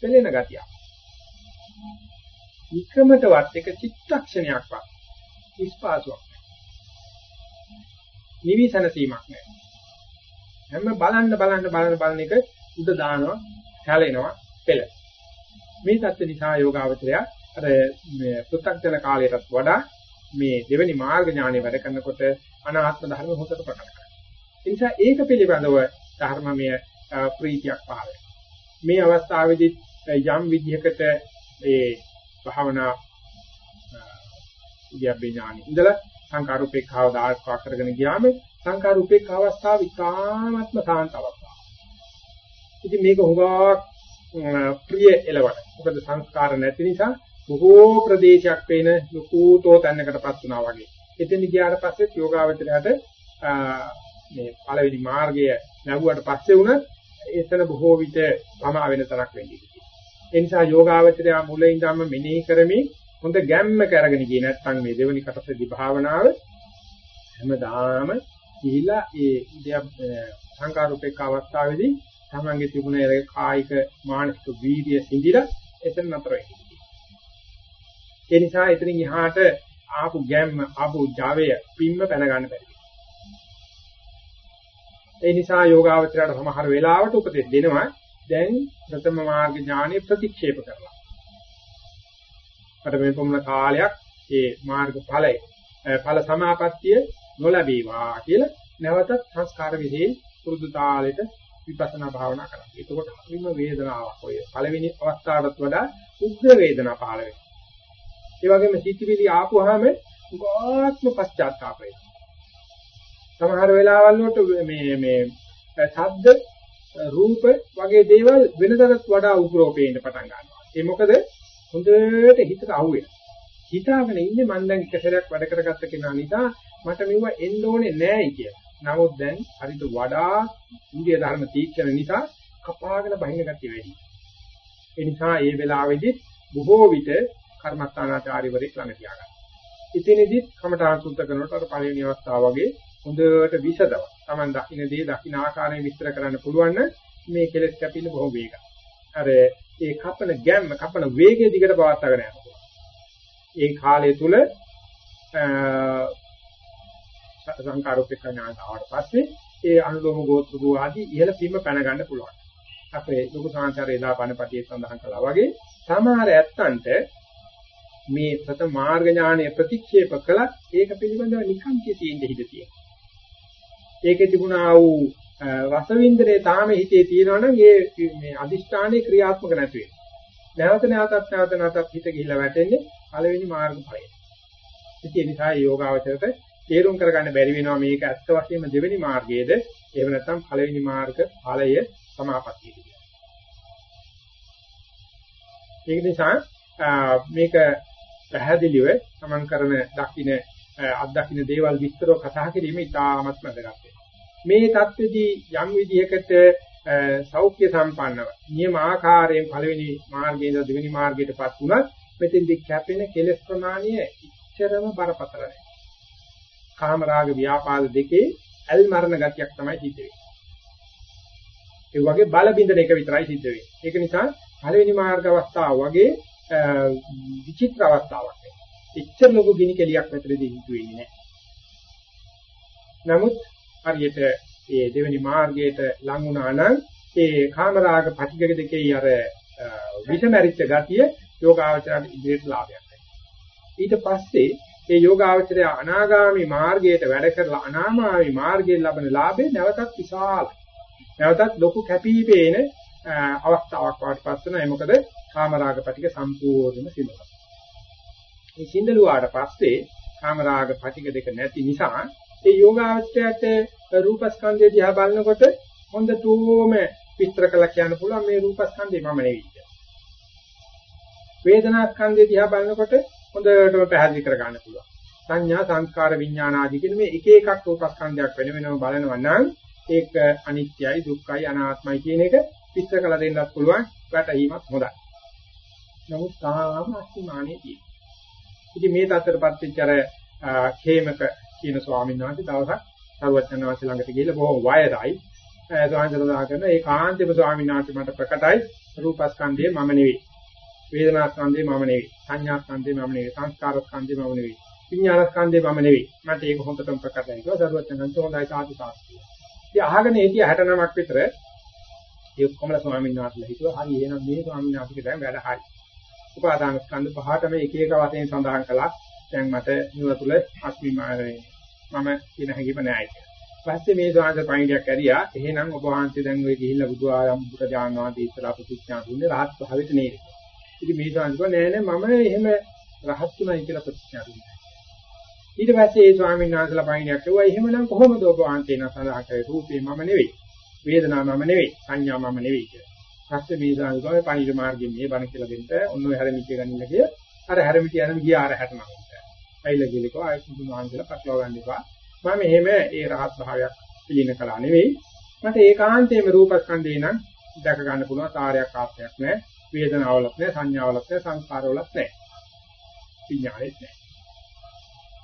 පෙළෙන ගතිය. වික්‍රමටවත් එක චිත්තක්ෂණයක්වත් ඉස්පාසුවක් නිවිසන සීමක් නැහැ. හැම බලන්න බලන්න බලන්න බලන එක උඩ දානවා, හැලෙනවා, පෙළ. මේ தත්ත්ව නිසා යෝගාවචරය අර මේ පුත්තක්ජන කාලයටත් වඩා මේ දෙවෙනි මාර්ග ඥානෙ වැඩ කරනකොට අනාත්ම ධර්ම හොතට ප්‍රකට කරනවා. ඒ නිසා ඒක පිළිබඳව ධර්මමය ප්‍රීතියක් පහළ මේ අවස්ථාවේදී යම් විදිහකට ඒ භාවනා ඉදියාපේ ඥානෙ ඉඳලා සංකාර උපේක්ඛාව දායකව කරගෙන ගියාම සංකාර උපේක්ඛා අවස්ථාව ඉතාමත්ම සාන්ත අවස්ථාවක්. ඉතින් මේක හුඟක් ප්‍රිය එළවන. මොකද සංස්කාර නැති නිසා බොහෝ ප්‍රදේශයක් පේන ලකූතෝ තැන්නකටපත් වුණා වගේ. එතෙන් ගියාට පස්සෙත් යෝගාවචරයට මේ පළවෙනි මාර්ගය ලැබුවට පස්සේ වුණත් එතන බොහෝ විට පමා වෙන තරක් වෙන්නේ. ඒ නිසා යෝගාවචරය මුලින් ඉඳන්ම මෙනෙහි කරමින් හොඳ ගැම්මක අරගෙන ගියේ නැත්නම් මේ දෙවෙනි කටසේදී භාවනාව හැමදාම ගිහිලා ඒ සංකාරූපේක අවස්ථාවේදී තමන්ගේ තිබුණ ඒ කායික මානසික වීර්ය සිඳිලා එතන නතර වෙනවා. ඒ නිසා එතනින් එහාට ආපු ගැම්ම ආපු ජවය පිම්ම පැන ගන්න බැරි. ඒ නිසා යෝගාවචරයට සමහර වෙලාවට උපදෙස් දෙනවා දැන් ප්‍රථම මාර්ග ඥානෙ ප්‍රතික්ෂේප කරලා. අපිට මේ පොමුණ කාලයක් ඒ මාර්ග ඵලය ඵල සමාපත්තිය නොලැබේවා කියලා නැවතත් සංස්කාර විදී පුරුදු තාලෙට විපස්සනා භාවනා කරනවා. එතකොට හරිම වේදනාවක් ඔය පළවෙනි අවස්ථාවටත් වඩා උග්‍ර වේදනා පහළ වෙනවා. ඒ වගේම සිතිවිලි ආපුවාම උගාත්ම පශ්චාත්තාපය. සමහර වෙලාවල් වලට මේ මේ ශබ්ද රූප වගේ දේවල් වෙනදටත් වඩා උග්‍රව පේන්න පටන් ගන්නවා. ඒ මොකද හොඳට හිතට අහුවෙනවා. හිතාගෙන ඉන්නේ මම දැන් එක සැරයක් වැඩ කරගත්ත කෙනා නිසා මට මෙව එන්න ඕනේ නෑයි කියලා. නමුත් දැන් හරිට වඩා ඉන්දිය ධර්ම තීක්ෂණ නිසා කපාගෙන බහින ගැටි වෙයි. ඒ නිසා මේ වෙලාවේදී බොහෝ විට කර්මස්ථානාචාර්යවරයෙක් ළඟ තියාගන්න. ඉතිනෙදි කමඨාන් සුද්ධ කරනකොට අර පළවෙනි අවස්ථාව වගේ හොඳට විසදව. Taman දකින්න දේ දකින්න ආකාරයෙන් විස්තර කරන්න පුළුවන් නම් මේ කෙලෙස් කැපින්න බොහෝ වේගයි. අර ඒ කපන ගැම්ම කපන වේගය දිගට පවත්වාගෙන යනවා. ඒ කාලය තුල සංකාරෝපේක්ෂ ඥාන ආවට පස්සේ ඒ අනුලෝම ගෝත්‍ර භූ ආදී ඉහළ පිම්ම පැන ගන්න පුළුවන්. අපේ ලොකු සංසාරේ දා බණපටියේ සඳහන් කළා වගේ සමහර ඇත්තන්ට මේ ප්‍රථම මාර්ග ඥානය ප්‍රතික්ෂේප කළත් ඒක පිළිබඳව නිකන්තිය තියෙන්න හිත තියෙනවා. ඒකේ තිබුණා වූ රසවින්දනේ තාම හිතේ තියෙනවා නම් ඒ මේ අදිෂ්ඨානයේ ක්‍රියාත්මක නැති වෙනවා. නැවත නැවතත් නැවත නැවතත් හිත ගිහිලා වැටෙන්නේ පළවෙනි මාර්ග ඵලයට. ඉතින් ඒ නිසා යෝගාවචරයට තේරුම් කරගන්න බැරි වෙනවා මේක ඇත්ත වශයෙන්ම දෙවෙනි මාර්ගයේද එහෙම නැත්නම් පළවෙනි මාර්ග ඵලය සමාපත්තියද කියලා. ඒක නිසා මේක පැහැදිලිව සමන් කරන දකින්න අත්දකින්න දේවල් විස්තරව කතා කිරීම ඉතාමත් වැදගත් මේ தත්ත්වදී යම් විදිහකට සෞඛ්‍ය සම්පන්නව නියම ආකාරයෙන් පළවෙනි මාර්ගයෙන් දෙවෙනි මාර්ගයටපත් වුණත් මෙතෙන්දී කැපෙන කෙලෙස් ප්‍රමාණය ඉච්ඡරම බරපතල නැහැ. කාම රාග ව්‍යාපාද දෙකේ ඇල් මරණ ගතියක් තමයි සිද්ධ වෙන්නේ. ඒ වගේ බල බින්දන එක විතරයි සිද්ධ වෙන්නේ. ඒක නිසා පළවෙනි මාර්ග අවස්ථාව වගේ විචිත්‍ර අවස්ථාවක්. එච්චර ලොකු ගිනි කෙලියක් මෙතනදී හිතු වෙන්නේ නැහැ. නමුත් හරියට මේ දෙවෙනි මාර්ගයට ලං වුණා නම් ඒ කාමරාග පටිගක දෙකේ අර විෂමරිච්ච ගතිය යෝගාවචරයට ඉදිරියට ලාභයක්. ඊට පස්සේ ඒ යෝගාවචරය අනාගාමි මාර්ගයට වැඩ කරලා අනාමාමි මාර්ගයෙන් ලබන ලාභේ නැවතත් විශාලයි. නැවතත් ලොකු කැපිපේන අවස්ථාවක් වඩපත් වෙනවා. ඒ මොකද කාමරාග පටික සම්පූර්ණයෙන්ම සිදුනවා. මේ සිඳලුවාට පස්සේ කාමරාග පටික දෙක නැති නිසා ඒ යෝගාවචරයට රූපස්කන්ධය දිහා බලනකොට හොඳටම විස්තර කළා කියන්න පුළුවන් මේ රූපස්කන්ධය මම නෙවෙයි කියලා. වේදනාස්කන්ධය දිහා බලනකොට හොඳටම පැහැදිලි කර ගන්න පුළුවන්. සංඥා සංස්කාර විඥාන ආදී කියන මේ එක එකක් රූපස්කන්ධයක් වෙන වෙනම බලනවා නම් ඒක අනිත්‍යයි දුක්ඛයි අනාත්මයි කියන එක විස්තර කළ දෙන්නත් පුළුවන් වැටහීමක් හොඳයි. නමුත් තාම අස්තිමානේ තියෙනවා. ඉතින් මේ තත්ත්වයටපත් වෙච්ච අර khemක කියන ස්වාමීන් වහන්සේ දවසක් සරුවචන වාසී ළඟට ගිහිල්ලා බොහොම වයරයි සාහන්තරදා කරන ඒ කාන්තිම ස්වාමීන් වහන්සේ මට ප්‍රකටයි රූපස්කන්ධය මම නෙවෙයි වේදනාස්කන්ධය මම නෙවෙයි සංඥාස්කන්ධය මම නෙවෙයි සංස්කාරස්කන්ධය මම නෙවෙයි විඥානස්කන්ධය මම නෙවෙයි මට ඒක හොඳටම ප්‍රකටයි කියලා සරුවචනන්ත හොඳයි සාදු සාස්ත්‍රිය. ඉතින් අහගෙන හිටිය 69ක් විතර ඒ කොමල ස්වාමීන් වහන්සේලා හිතුවා හරි එහෙනම් මේ ස්වාමීන් වහන්සේගේ දැන් වැඩ හරි. උපාදාන ස්කන්ධ පහටම එක එක වශයෙන් සඳහන් කළා. දැන් මට නිව තුල අස්මිමාරේ මම කියන හැඟීම නෑ කියලා. පස්සේ මේ සාංශ පණිඩයක් ඇරියා. එහෙනම් ඔබ වහන්සේ දැන් ඔය ගිහිල්ලා බුදු ආයම් බුදු දානවාදී ඉස්සලා ප්‍රතිඥා දුන්නේ රහත් භාවෙට නේද? ඉතින් මේ සාංශ කිව්වා නෑ නෑ මම එහෙම රහත් තුනයි කියලා ප්‍රතිඥා දුන්නා. ඊට පස්සේ ඒ ස්වාමීන් වහන්සේලා පණිඩයක් කිව්වා එහෙමනම් කොහොමද ඔබ වහන්සේ නසඳහා කරේ රූපේ මම නෙවෙයි. වේදනාව මම නෙවෙයි. සංඥා මම නෙවෙයි කියලා. පස්සේ මේ සාංශ කිව්වා පණිඩ මාර්ගයෙන් මේ බණ කියලා දෙන්න ඔන්න ඔය හැරමිච්ච ගනින්න කිය. අර හැරමිටි යන ගියා අර 69. ඇයිලා ගිලකෝ ආයෙත් බුදුන් වහන්සේලා පටලවා ගන්න එපා. මම එහෙම ඒ රහත් භාවයක් පිළින කළා නෙවෙයි. මට ඒකාන්තයෙන්ම රූපස්කන්ධේ නම් දැක ගන්න පුළුවන් කාර්යයක් ආත්මයක් නැහැ. වේදනාවලක් නැහැ, සංඥාවලක් නැහැ, සංස්කාරවලක් නැහැ. විඥානෙත් නැහැ.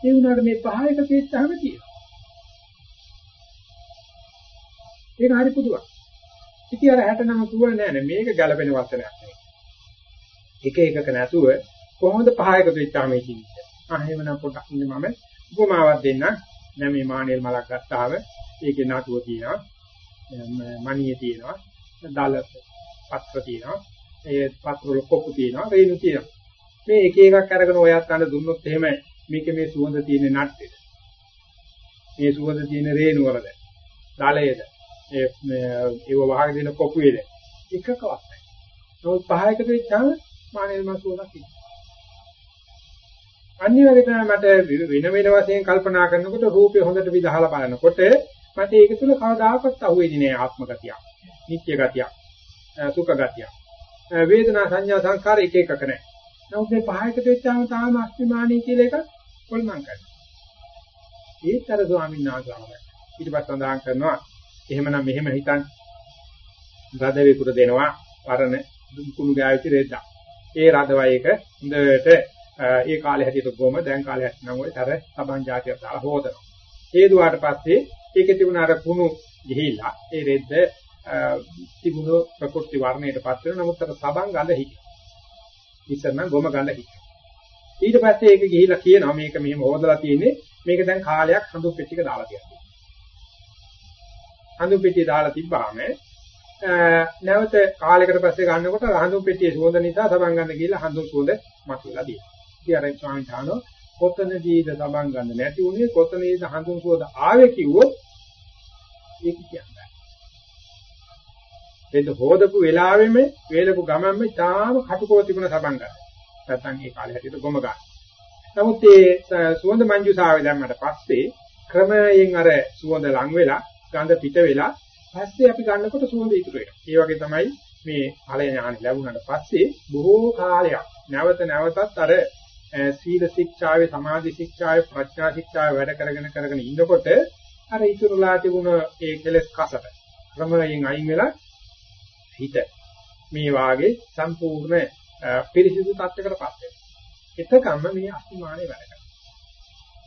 ඒ වුණාට මේ පහ එක තේච්චාම තියෙනවා. ඒක හරි පුදුමයි. ඉතින් අර 69 තුව නෑ නේ මේක ගැළපෙන වචනයක් නෙවෙයි. එක එකක නැතුව කොහොමද පහ එකතු වෙච්චාම මේ කියන්නේ. ආ එහෙමනම් පොඩ්ඩක් ඉන්න මම උපමාවක් දෙන්නම්. දැන් මේ මානෙල් මලක් ගත්තාම ඒකේ නටුව තියෙනවා. මණියේ තියෙනවා. දල පත්‍ර තියෙනවා. ඒ පත්‍ර වල කොප්පු තියෙනවා. රේණු තියෙනවා. මේ එක එකක් අරගෙන ඔයත් ගන්න දුන්නොත් එහෙම මේක මේ සුවඳ තියෙන නට්ටේද. මේ සුවඳ තියෙන රේණු වලද. දලයේද. ඒ ඒව වහගෙන දෙන කොපුවේද. එකකවත් නැහැ. නමුත් පහ එකතු වෙච්චාම මානෙල් මස් සුවඳක් තියෙනවා. අනිත් වගේ තමයි මට වෙන වෙන වශයෙන් කල්පනා කරනකොට රූපේ හොඳට විදහලා බලනකොට මට ඒක තුල කවදාකවත් අහුවෙන්නේ නෑ ආත්ම ගතියක්, නිත්‍ය ගතියක්, සුඛ ගතියක්. වේදනා සංඥා සංකාර එක එකක නෑ. නමුත් මේ පහයකට වෙච්චාම තාම අස්මිමානී කියලා එකක් කොල්මන් කරනවා. ඒතර ස්වාමීන් වහන්සේ ඊට පස්සේ සඳහන් කරනවා එහෙමනම් මෙහෙම හිතන් රදවේකුට දෙනවා පරණ කුණු ගෑවිච්ච රෙද්දක්. ඒ රදවයක හොඳට ඒ කාලේ හැටියට ගොම දැන් කාලේ හැටියට නම් ඔය තර සබන් જાතියක් දාලා හොදනවා. ඒ දුවාට පස්සේ ඒකේ තිබුණ අර කුණු ගිහිල්ලා ඒ රෙද්ද තිබුණු ප්‍රකෘති වර්ණයටපත් වෙන නමුත් අර සබන් ගඳ හිටියා. ඉස්සර නම් ගොම ගඳ හිටියා. ඊට පස්සේ ඒක ගිහිල්ලා කියනවා මේක මෙහෙම හොදලා තියෙන්නේ මේක දැන් කාලයක් හඳු පෙට්ටියක දාලා තියෙනවා. හඳු පෙට්ටිය දාලා තිබ්බාම නැවත කාලයකට පස්සේ ගන්නකොට හඳු පෙට්ටියේ සුවඳ නිසා සබන් ගන්න ගිහිල්ලා හඳු සුවඳ මතුවලා දිනවා. ඉතින් අර ස්වාමීන් වහන්සේ කොතනදීද සබන් ගන්න නැති උනේ කොතනදීද හඳුන් සුවඳ ආවේ කිව්වොත් ඒක කියන්නේ. එද හොදපු වෙලාවෙම වේලපු ගමන්ම තාම කටුකෝ තිබුණ සබන් ගන්න. නැත්නම් ඒ කාලේ හැටියට ගොම ගන්න. නමුත් මේ සුවඳ මංජුසාවේ දැම්මට පස්සේ ක්‍රමයෙන් අර සුවඳ ලං වෙලා ගඳ පිට වෙලා පස්සේ අපි ගන්නකොට සුවඳ ඉතුරු වෙනවා. ඒ වගේ තමයි මේ ඵල ඥාන ලැබුණාට පස්සේ බොහෝ කාලයක් නැවත නැවතත් අර සීල ශික්ෂාවේ සමාධි ශික්ෂාවේ ප්‍රඥා ශික්ෂාවේ වැඩ කරගෙන කරගෙන ඉන්නකොට අර ඉතුරුලා තිබුණ ඒ කෙලස් කසට ක්‍රමයෙන් අයින් වෙලා හිත මේ වාගේ සම්පූර්ණ පිරිසිදු තත්යකටපත් වෙනවා. එතකම්ම මේ අස්තිමානේ වැඩ කරනවා.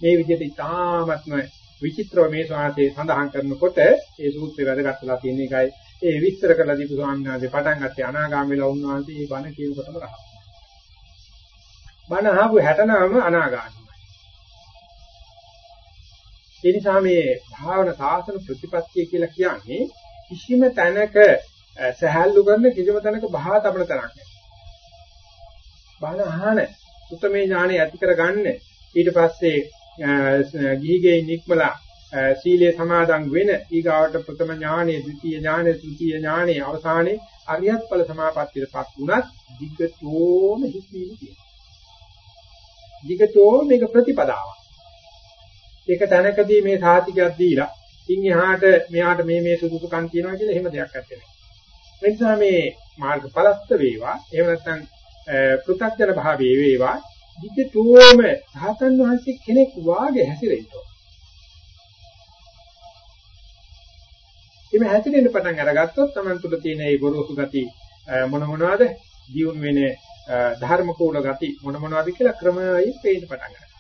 මේ විදිහට ඉතාමත්ම විචිත්‍රව මේ ශාසනයේ සඳහන් කරනකොට ඒ සූත්‍රය වැදගත්ලා තියෙන එකයි ඒ විස්තර කරලා දීපු ස්වාමීන් වහන්සේ පටන් ගත්තේ අනාගාමී වෙලා උන්වහන්සේ මේ බණ කියනකොටම රහත්. බණ අහපු 69ම අනාගාමීයි. ඒ නිසා මේ භාවනා සාසන ප්‍රතිපත්තිය කියලා කියන්නේ කිසිම තැනක සහැල්ලු කරන කිසිම තැනක බහා තබන තැනක් නෑ. බණ අහන සුතමේ ඥානෙ ඇති කරගන්න ඊට පස්සේ ගිහිගේ නික්මලා සීලේ සමාදන් වෙන ඊගාවට ප්‍රථම ඥානෙ, ද්විතීය ඥානෙ, තෘතීය ඥානෙ අවසානයේ අරියත් ඵල සමාපත්තියටපත් වුණත් දිග්ගතෝම හිතීම තියෙනවා. දිග්ගතෝ මේක ප්‍රතිපදාවක්. ඒක තැනකදී මේ සාතිකයක් දීලා ඉන් එහාට මෙහාට මේ මේ සුදුසුකම් තියෙනවා කියලා එහෙම දෙයක් නැත්තේ. ඒ නිසා මේ මාර්ග පලස්ත වේවා එහෙම නැත්නම් පෘථග්ජන භාවයේ වේවා දිගටම රහතන් වහන්සේ කෙනෙක් වාගේ හැසිරෙන්න ඕන. එimhe හැසිරෙන්න පටන් අරගත්තොත් Taman තුල තියෙන මේ ගොරෝසු ගති මොන මොනවාද? දියුණු වෙන ධර්ම කෝල ගති මොන මොනවාද කියලා ක්‍රමයෙන් පේන්න පටන් ගන්නවා.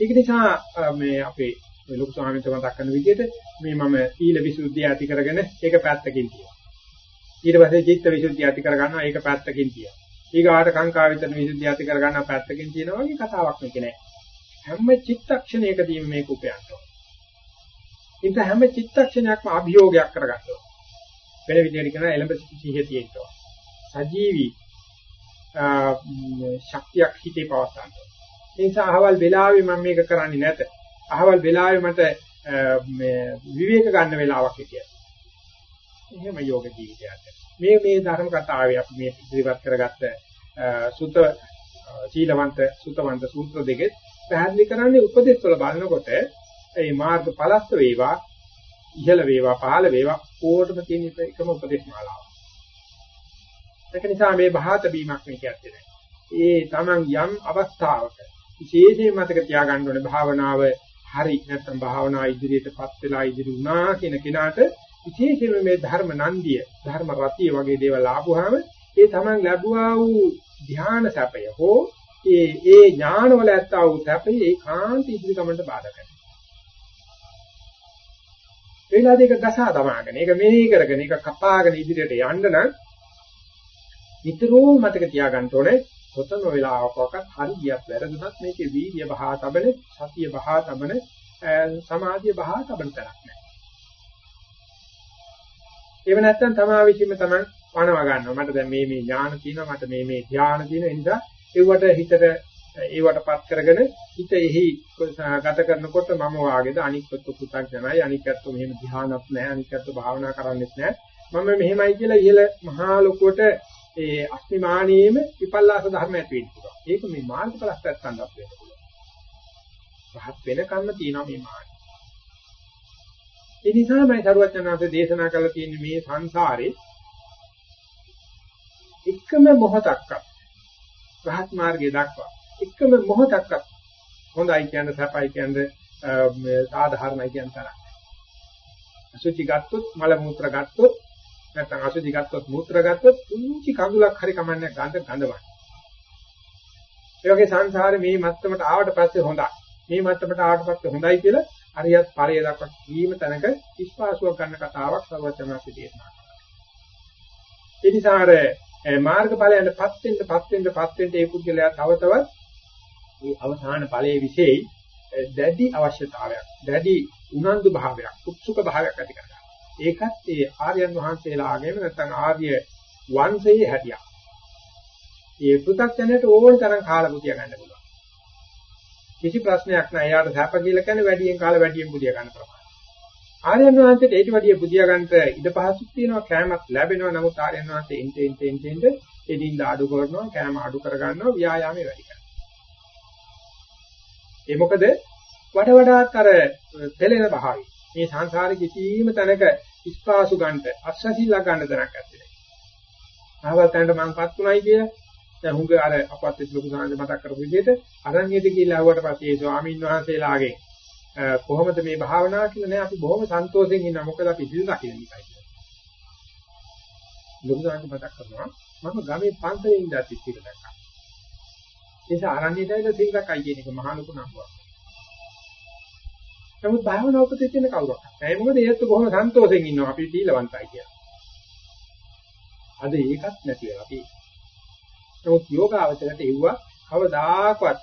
ඒක නිසා මේ අපේ ලොකු ස්වාමීන් වහන්සේ මතක් කරන විදිහට මේ මම සීල විසුද්ධිය ඇති කරගෙන ඒක පැත්තකින් තියනවා. ඊට පස්සේ චිත්ත විසුද්ධිය ඇති කරගන්නවා ඒක පැත්තකින් තියනවා. ඊගාට කාංකා විතර විසුද්ධිය ඇති කරගන්නවා පැත්තකින් තියනවා වගේ කතාවක් මේක නෑ. හැම චිත්තක්ෂණයකදීම මේක උපයන්න ඕන. ඒක හැම චිත්තක්ෂණයක්ම අභියෝගයක් කරගන්න ඕන. වෙන විදිහට කියනවා එළඹ සිහිය තියෙන්න ඕන. සජීවී ශක්තියක් හිතේ පවත්වන්න ඕන. ඒ නිසා අහවල් වෙලාවේ මම මේක කරන්නේ නැත. අහවල් වෙලාවේ මට මේ විවේක ගන්න වෙලාවක් හිටියා. එහෙම යෝග ජීවිතයක්. මේ මේ ධර්ම කතාවේ අපි මේ ඉදිරිපත් කරගත්ත සුත සීලවන්ත සුතවන්ත සූත්‍ර දෙකේ පැහැදිලි කරන්නේ උපදේශ වල බලනකොට මේ මාර්ග පලස්ත වේවා ඉහළ වේවා පහළ වේවා ඕටම තියෙන එකම උපදේශ මාලාව. ඒක නිසා මේ බහාත බීමක් මේ කියන්නේ. ඒ Taman යම් අවස්ථාවක විශේෂයෙන් මතක තියාගන්න ඕනේ භාවනාව හරි නැත්නම් භාවනා ඉදිරියටපත් වෙලා ඉදිරි වුණා කියන කෙනාට විශේෂයෙන්ම මේ ධර්ම නන්දිය ධර්ම රතිය වගේ දේවල් ආපුවාම ඒ Taman ලැබුවා වූ ධ්‍යාන සැපය හෝ ඒ ඒ ඥාන වල ඇත්තා වූ සැපය ඒකාන්ත ඉදිරි ගමනට බාධා කරනවා. ඒලා දෙක ගසා දමාගෙන ඒක මෙහෙ කරගෙන ඒක කපාගෙන ඉදිරියට යන්න නම් නිතරම මතක තියාගන්න ඕනේ කොතන වෙලාවකවත් හරි ගියක් වැරදුනත් මේකේ වීර්ය බහා තබන සතිය බහා තබන සමාධිය බහා තබන තරක් නෑ. එහෙම නැත්නම් තමා විසින්ම තමයි පණව ගන්නවා. මට දැන් මේ මේ ඥාන තියෙනවා, මට මේ මේ ධ්‍යාන තියෙනවා. ඒ නිසා ඒවට හිතට ඒවටපත් කරගෙන හිත එහි ගත කරනකොට මම වාගේද අනික්කත් පුතග්ජනයි අනික්කත් මෙහෙම ධ්‍යානක් නැහැ අනික්කත් භාවනා කරන්නෙත් නැහැ මම මෙහෙමයි කියලා ඉහළ මහා ලොකුවට ඒ අස්මිමානීයම විපල්ලාස ධර්ම ඇති වෙන්න පුළුවන්. ඒක මේ මාර්ගඵලස්පත් ගන්නත් වෙන්න පුළුවන්. රහත් වෙන කන්න තියෙනවා මේ මාර්ගය. ඒ නිසාමයි සරුවචනාංශ දේශනා කළ තියෙන මේ සංසාරේ එකම මොහොතක්වත් රහත් මාර්ගය දක්වා එකම මොහොතක්වත් හොඳයි කියන සපයි කියන්නේ මේ සාධාරණයි කියන තරම්. අසුචි ගත්තොත් මල මූත්‍ර ගත්තොත් නැත්නම් අසුචි ගත්තොත් මූත්‍ර ගත්තොත් පුංචි කඳුලක් හරි කමන්නේ ගඳ ගඳවන්නේ. ඒ වගේ සංසාරේ මේ මත්තමට ආවට පස්සේ හොඳයි. මේ මත්තමට ආවට පස්සේ හොඳයි කියලා හරියත් පරේ දක්වා කීම තැනක ඉස්පාසුවක් ගන්න කතාවක් සර්වඥාන්සේ දේශනා කළා. ඒ නිසා අර මාර්ගඵලයන්ටපත් වෙන්නපත් වෙන්නපත් වෙන්න ඒ පුද්ගලයා තව තවත් මේ අවසාන ඵලයේ විශේෂයි දැඩි අවශ්‍යතාවයක් දැඩි උනන්දු භාවයක් උත්සුක භාවයක් ඇති කරගන්නවා. ඒකත් ඒ ආර්යයන් වහන්සේලාගේම නැත්නම් ආර්ය වංශයේ හැටියක්. ඒ පෘථග්ජනයට ඕන තරම් කාල බුදිය ගන්න පුළුවන්. කිසි ප්‍රශ්නයක් නැහැ. එයාට සැප කියලා කියන්නේ වැඩියෙන් කාල වැඩියෙන් බුදිය ගන්න ප්‍රමාණය. ආර්යයන් වහන්සේට ඊට වැඩිය බුදිය ගන්නට ඉඩ පහසුක් තියෙනවා. කෑමක් ලැබෙනවා. නමුත් ආර්යයන් වහන්සේ එන්ට එන්ට එන්ට එන්ට එදින්ද අඩු කරනවා. කෑම අඩු කර ගන්නවා. ව්‍යායාමයේ වැඩි කරනවා. ඒ මොකද වඩ වඩාත් අර පෙළෙන භාවය. මේ සංසාරේ කිසිම තැනක ඉස්පාසු ගන්නට අස්සසිල්ලා ගන්න දරක් නැත්තේ. ආවල් තැනට මංපත් උනායි කියලා දැන් හුඟ අර අපත් ලොකු සාංශ මතක් කරපු විදිහට අරණ්‍යෙදි කියලා ආවට පස්සේ ඒ ස්වාමීන් වහන්සේලාගෙන් කොහොමද මේ භාවනාව කියලා නෑ අපි බොහොම සන්තෝෂෙන් ඉන්නවා මොකද අපි සිල් රකින්න නිකයි කියලා. ලොකු සාංශ මතක් කරනවා මම ගමේ පන්සලේ ඉඳලා සිල් දැක්කා. ඒ නිසා අරණ්‍යෙට ඇවිල්ලා සිල් රකයි කියන එක මහා ලොකු නම්බුවක්. නමුත් භාවනා උපදෙස් දෙන්න කවුරක් නැහැ. මොකද ඒත් බොහොම සන්තෝෂෙන් ඉන්නවා අපි සීලවන්තයි කියලා. අද ඒකත් නැති වෙලා අපි නමුත් යෝගාවචරයට එව්වා කවදාකවත්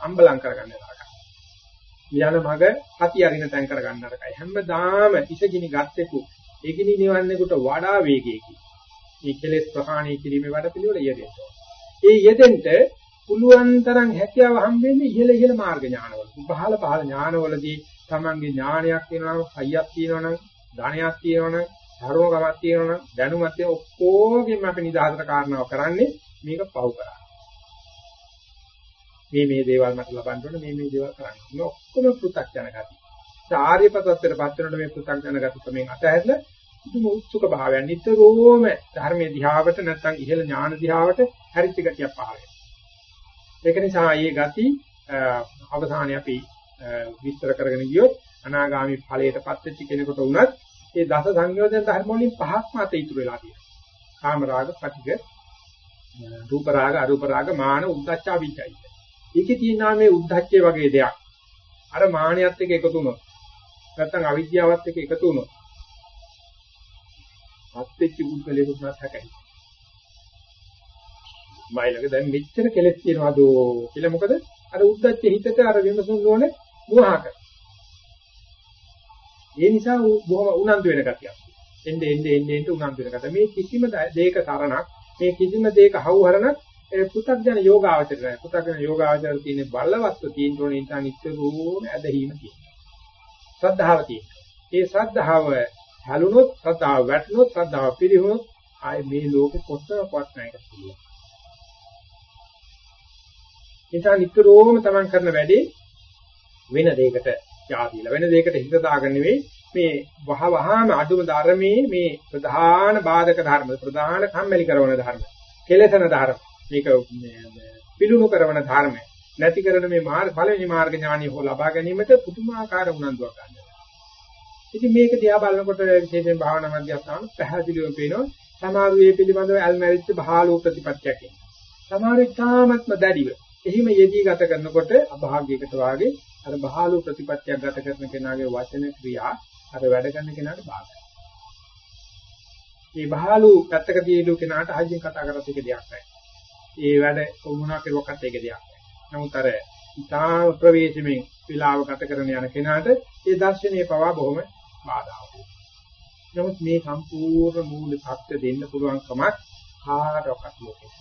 අම්බලම් කරගන්න නරකයි. යන මග හති අරින තැන් කරගන්න නරකයි. හැමදාම ඉසගිනි ගත්තෙකු ඒගිනි නිවන්නේකට වඩා වේගයකින් මේ කෙලෙස් ප්‍රහාණය කිරීමේ වැඩ පිළිවෙල යෙදෙන්න. ඒ යෙදෙන්න පුළුවන් තරම් හැකියාව හම්බෙන්නේ ඉහළ ඉහළ මාර්ග ඥානවල. පහළ පහළ ඥානවලදී තමන්ගේ ඥානයක් වෙනවා, හයියක් තියෙනවනම්, ධනයක් තියෙනවනම්, ධර්මකමක් තියෙනවනම්, දැනුමක් තියෙන ඔක්කොගෙම අපි නිදහසට කාරණාව කරන්නේ මේක පහු කරා. මේ මේ දේවල් මට ලබන්න ඕනේ මේ මේ දේවල් කරන්න. මේ ඔක්කොම පෘථග්ජන ගති. ආර්ය පතත්තට පත් වෙනකොට මේ පෘථග්ජන ගති තමයි අතහැරලා පුදුම උත්සුක භාවයන් නිතරම ධර්මයේ දිහාවට නැත්නම් ඉහළ ඥාන දිහාවට හැරිච්ච ගතියක් පහළ ඒක නිසා මේ ගති අවසානයේ අපි විස්තර කරගෙන ගියොත් අනාගාමි ඵලයටපත් වෙච්ච කෙනෙකුට වුණත් මේ දස සංයෝජන ධර්ම වලින් පහක් මත ඉතුරු වෙලා තියෙනවා. කාම රාග, පටිඝ, රූප රාග, අරූප රාග, මාන, උද්ධච්ච, අවිචයි. ඒකේ තියෙනවා මේ උද්ධච්චය වගේ දෙයක්. අර මානියත් එක්ක එකතු වුණොත් නැත්නම් අවිද්‍යාවත් එක්ක එකතු වුණොත් අත්‍ත්‍ච පුද්ගලයෙකුට නැතකයි. මයිලක දැන් මෙච්චර කෙලෙස් තියනවාද කියලා මොකද අර උද්දච්ච හිතට අර විමසුම් නොනේ මුවහක. ඒ නිසා බොහොම උනන්දු වෙන ගතියක්. එnde එnde එnde එnde උනන්දු වෙන ගතිය. මේ කිසිම දෙයක තරණක් මේ කිසිම දෙයක හවුහරණක් ඒ පු탁ජන යෝගාවචරය. පු탁ජන යෝගාවචරය තියෙන බලවත්ව තියෙන ඕනේ නිසා නිතරම ඇදහිම තියෙනවා. ශ්‍රද්ධාව තියෙනවා. ඒ ශ්‍රද්ධාව හැලුනොත් ශ්‍රද්ධාව වැටුනොත් ශ්‍රද්ධාව පිරිහුනොත් ආයේ මේ ලෝකෙ කොච්චරවත් නැහැ කියලා. නිසා නිතරම තමන් කරන වැඩේ වෙන දෙයකට යාදීලා වෙන දෙයකට හිත දාගන්න නෙවෙයි මේ වහ වහාම අදුම ධර්මයේ මේ ප්‍රධාන බාධක ධර්ම ප්‍රධාන කම්මැලි කරන ධර්ම කෙලෙසන ධර්ම මේක පිළුණු කරන ධර්ම නැති කරන මේ මාර්ග පළවෙනි මාර්ග ඥානිය හෝ ලබා ගැනීමට පුදුමාකාර උනන්දුවක් ගන්නවා. ඉතින් මේක දිහා බලනකොට විශේෂයෙන් භාවනා මධ්‍යස්ථාන පැහැදිලිවම පේනවා සමහර වේ පිළිබඳව ඇල්මැරිච්ච බහාලෝ ප්‍රතිපත්තියක් එන්නේ. සමහර ඉතාමත්ම දැඩිව එහිම යෙදී ගත කරනකොට අභාග්‍යයකට වාගේ අර බහාලු ප්‍රතිපත්තියක් ගත කරන කෙනාගේ වචන ක්‍රියා අර වැඩ කරන කෙනාට බාධායි. මේ බහාලු පැත්තක දීලු කෙනාට හයියෙන් කතා කරත් එක දෙයක් නැහැ. ඒ වැඩ කොමුණා කෙරුවක්වත් ඒක දෙයක් නැහැ. නමුත් අර ඉතා ප්‍රවේශමෙන් විලාව ගත කරන යන කෙනාට ඒ දර්ශනීය පවා බොහොම බාධාවක්. නමුත් මේ සම්පූර්ණ මූල සත්‍ය දෙන්න පුළුවන් කමක් කාටවත් ලෝකේ.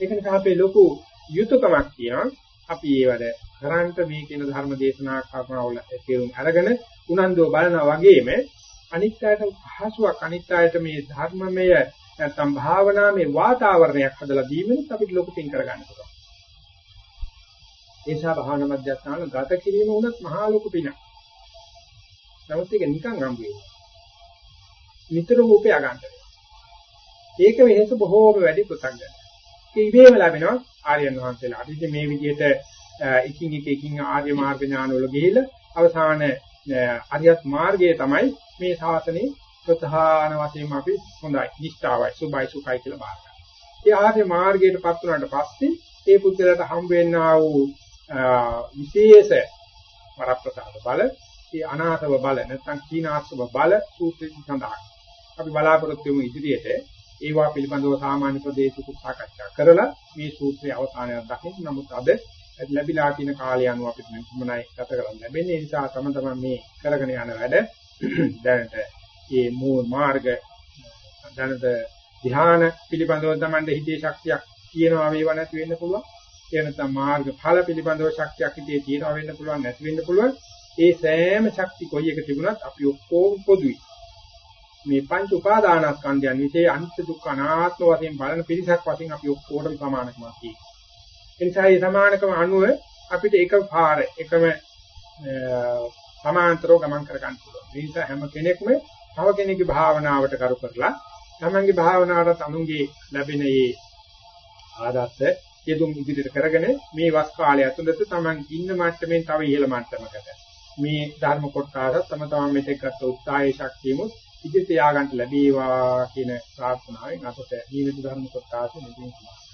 ඒක නිසා අපේ ලොකු යුතුයකමක් තියෙනවා. අපි ඒ වැඩ කරන්ට මේ කියන ධර්ම දේශනා කරනවල තේරුම් අරගෙන උනන්දුව බලනා වගේම අනිත්‍යයට පහසුවක් අනිත්‍යයට මේ ධර්මමය නැත්නම් භාවනාමය වාතාවරණයක් හදලා දීමෙත් අපිට ලොකු පින් කරගන්න පුළුවන්. ඒසා භාවනා මධ්‍යස්ථාන ගත කිරීම උනත් මහා ලොකු පිනක්. නමුත් ඒක නිකන් හම්බ වෙන්නේ. නිතරම උපයා ගන්න. ඒක වෙනස බොහෝම වැඩි පුතක් ගන්න. ඒක ඉබේම ලැබෙනවා ආර්යයන් වහන්සේලාට. ඉතින් මේ විදිහට එකින් එක එකින් ආර්ය මාර්ග ඥාන වල ගිහිල්ලා අවසාන අරියත් මාර්ගයේ තමයි මේ ශාසනේ ප්‍රධාන වශයෙන් අපි හොඳයි, නිෂ්ඨාවයි, සුභයි, සුඛයි කියලා බාර ගන්නවා. ඒ ආර්ය මාර්ගයටපත් වුණාට පස්සේ ඒ පුද්ගලයාට හම්බ වෙන්නා වූ විශේෂ වරප්‍රසාද බල, ඒ අනාථව බල නැත්නම් කීනාස්ව බල සූත්‍රයෙන් සඳහන්. අපි බලාපොරොත්තු වෙමු ඉදිරියට ඒවා පිළිබඳව සාමාන්‍ය ප්‍රදේශික සාකච්ඡා කරලා මේ සූත්‍රයේ අවසානයක් දක්වන්න. නමුත් අද ලැබිලා තියෙන කාලය අනුව අපිට මොනයි ගත කරන්න ලැබෙන්නේ. ඒ නිසා තම තමන් මේ කරගෙන යන වැඩ දැනට මේ මූල මාර්ග දැනට ධ්‍යාන පිළිබඳව තමන්ගේ හිතේ ශක්තියක් තියෙනවා වේව නැති වෙන්න පුළුවන්. ඒ නැත්නම් මාර්ග ඵල පිළිබඳව ශක්තියක් හිතේ තියෙනවා වෙන්න පුළුවන් නැති වෙන්න පුළුවන්. ඒ සෑම ශක්ති කොයි එක තිබුණත් අපි ඔක්කොම පොදුයි. මේ පංච උපාදානස්කන්ධයන් විශේෂ අනිත්‍ය දුක්ඛ අනාත්ම වශයෙන් බලන පිරිසක් වශයෙන් අපි ඔක්කොටම සමානකමක් තියෙනවා. ඒ නිසා මේ සමානකම අනුව අපිට එක පාර එකම සමාන්තරව ගමන් කර ගන්න පුළුවන්. ඒ නිසා හැම කෙනෙක්ම තව කෙනෙකුගේ භාවනාවට කරු කරලා තමන්ගේ භාවනාවට අනුන්ගේ ලැබෙන මේ ආදර්ශ යෙදුම් ඉදිරියට කරගෙන මේ වස් කාලය ඇතුළත තමන් ඉන්න මට්ටමින් තව ඉහළ මට්ටමකට මේ ධර්ම කොටස තම තමන් මෙතෙක් ගත්ත උත්සාහයේ ශක්තියමුත් ඉදිරියට යාගන්න ලැබේවා කියන ප්‍රාර්ථනාවෙන් අපට ජීවිත ධර්ම කොටස මෙතෙන් එක්තාවතාච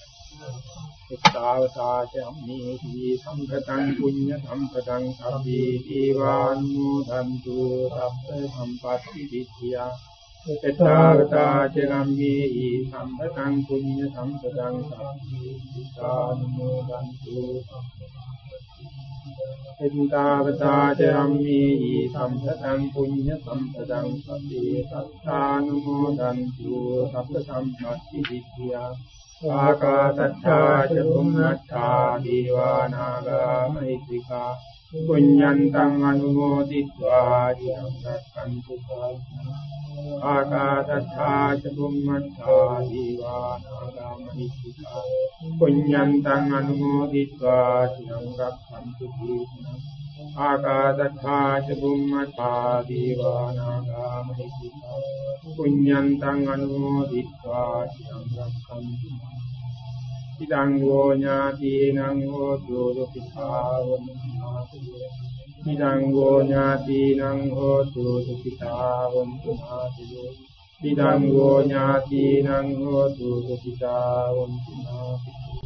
අම්මේහි සම්පතං පුඤ්ඤ සම්පතං සබ්බේ දීවානුමෝදන්තු සබ්බ සම්පatti විද්‍යා. එක්තාවතාච අම්මේහි සම්පතං පුඤ්ඤ සම්පතං සබ්බේ දීවානුමෝදන්තු එත්තාවතාච අම්මේහි සම්පතං පුඤ්ඤ සම්පතං සබ්බේ සත්තානුමෝදන්තු සබ්බ සම්පatti විද්‍යා. ආකාසත්තා ච බුම්මත්තා දීවානාගා මෛත්‍රිකා පුඤ්ඤන්තං අනුමෝදිत्वा චිරංගක්ඛන්තු ආකාශත්තා ච බුම්මත්තා දීවානාගා මෛත්‍රිකා පුඤ්ඤන්තං අනුමෝදිत्वा චිරංගක්ඛන්තු රක්ඛන්තු ආකාශත්තා ච බුම්මත්තා දීවානාගා මහිත්‍තිකා පුඤ්ඤන්තං අනුමෝදිत्वा චිරං රක්ඛන්තු ඉදං ගෝ ඥාතීනං හෝතු සුඛිතාවන්තු ඉදං ගෝ ඥාතීනං හෝතු සුඛිතාවන්තු ඉදං ගෝ ඥාතීනං හෝතු සුඛිතාවන්තු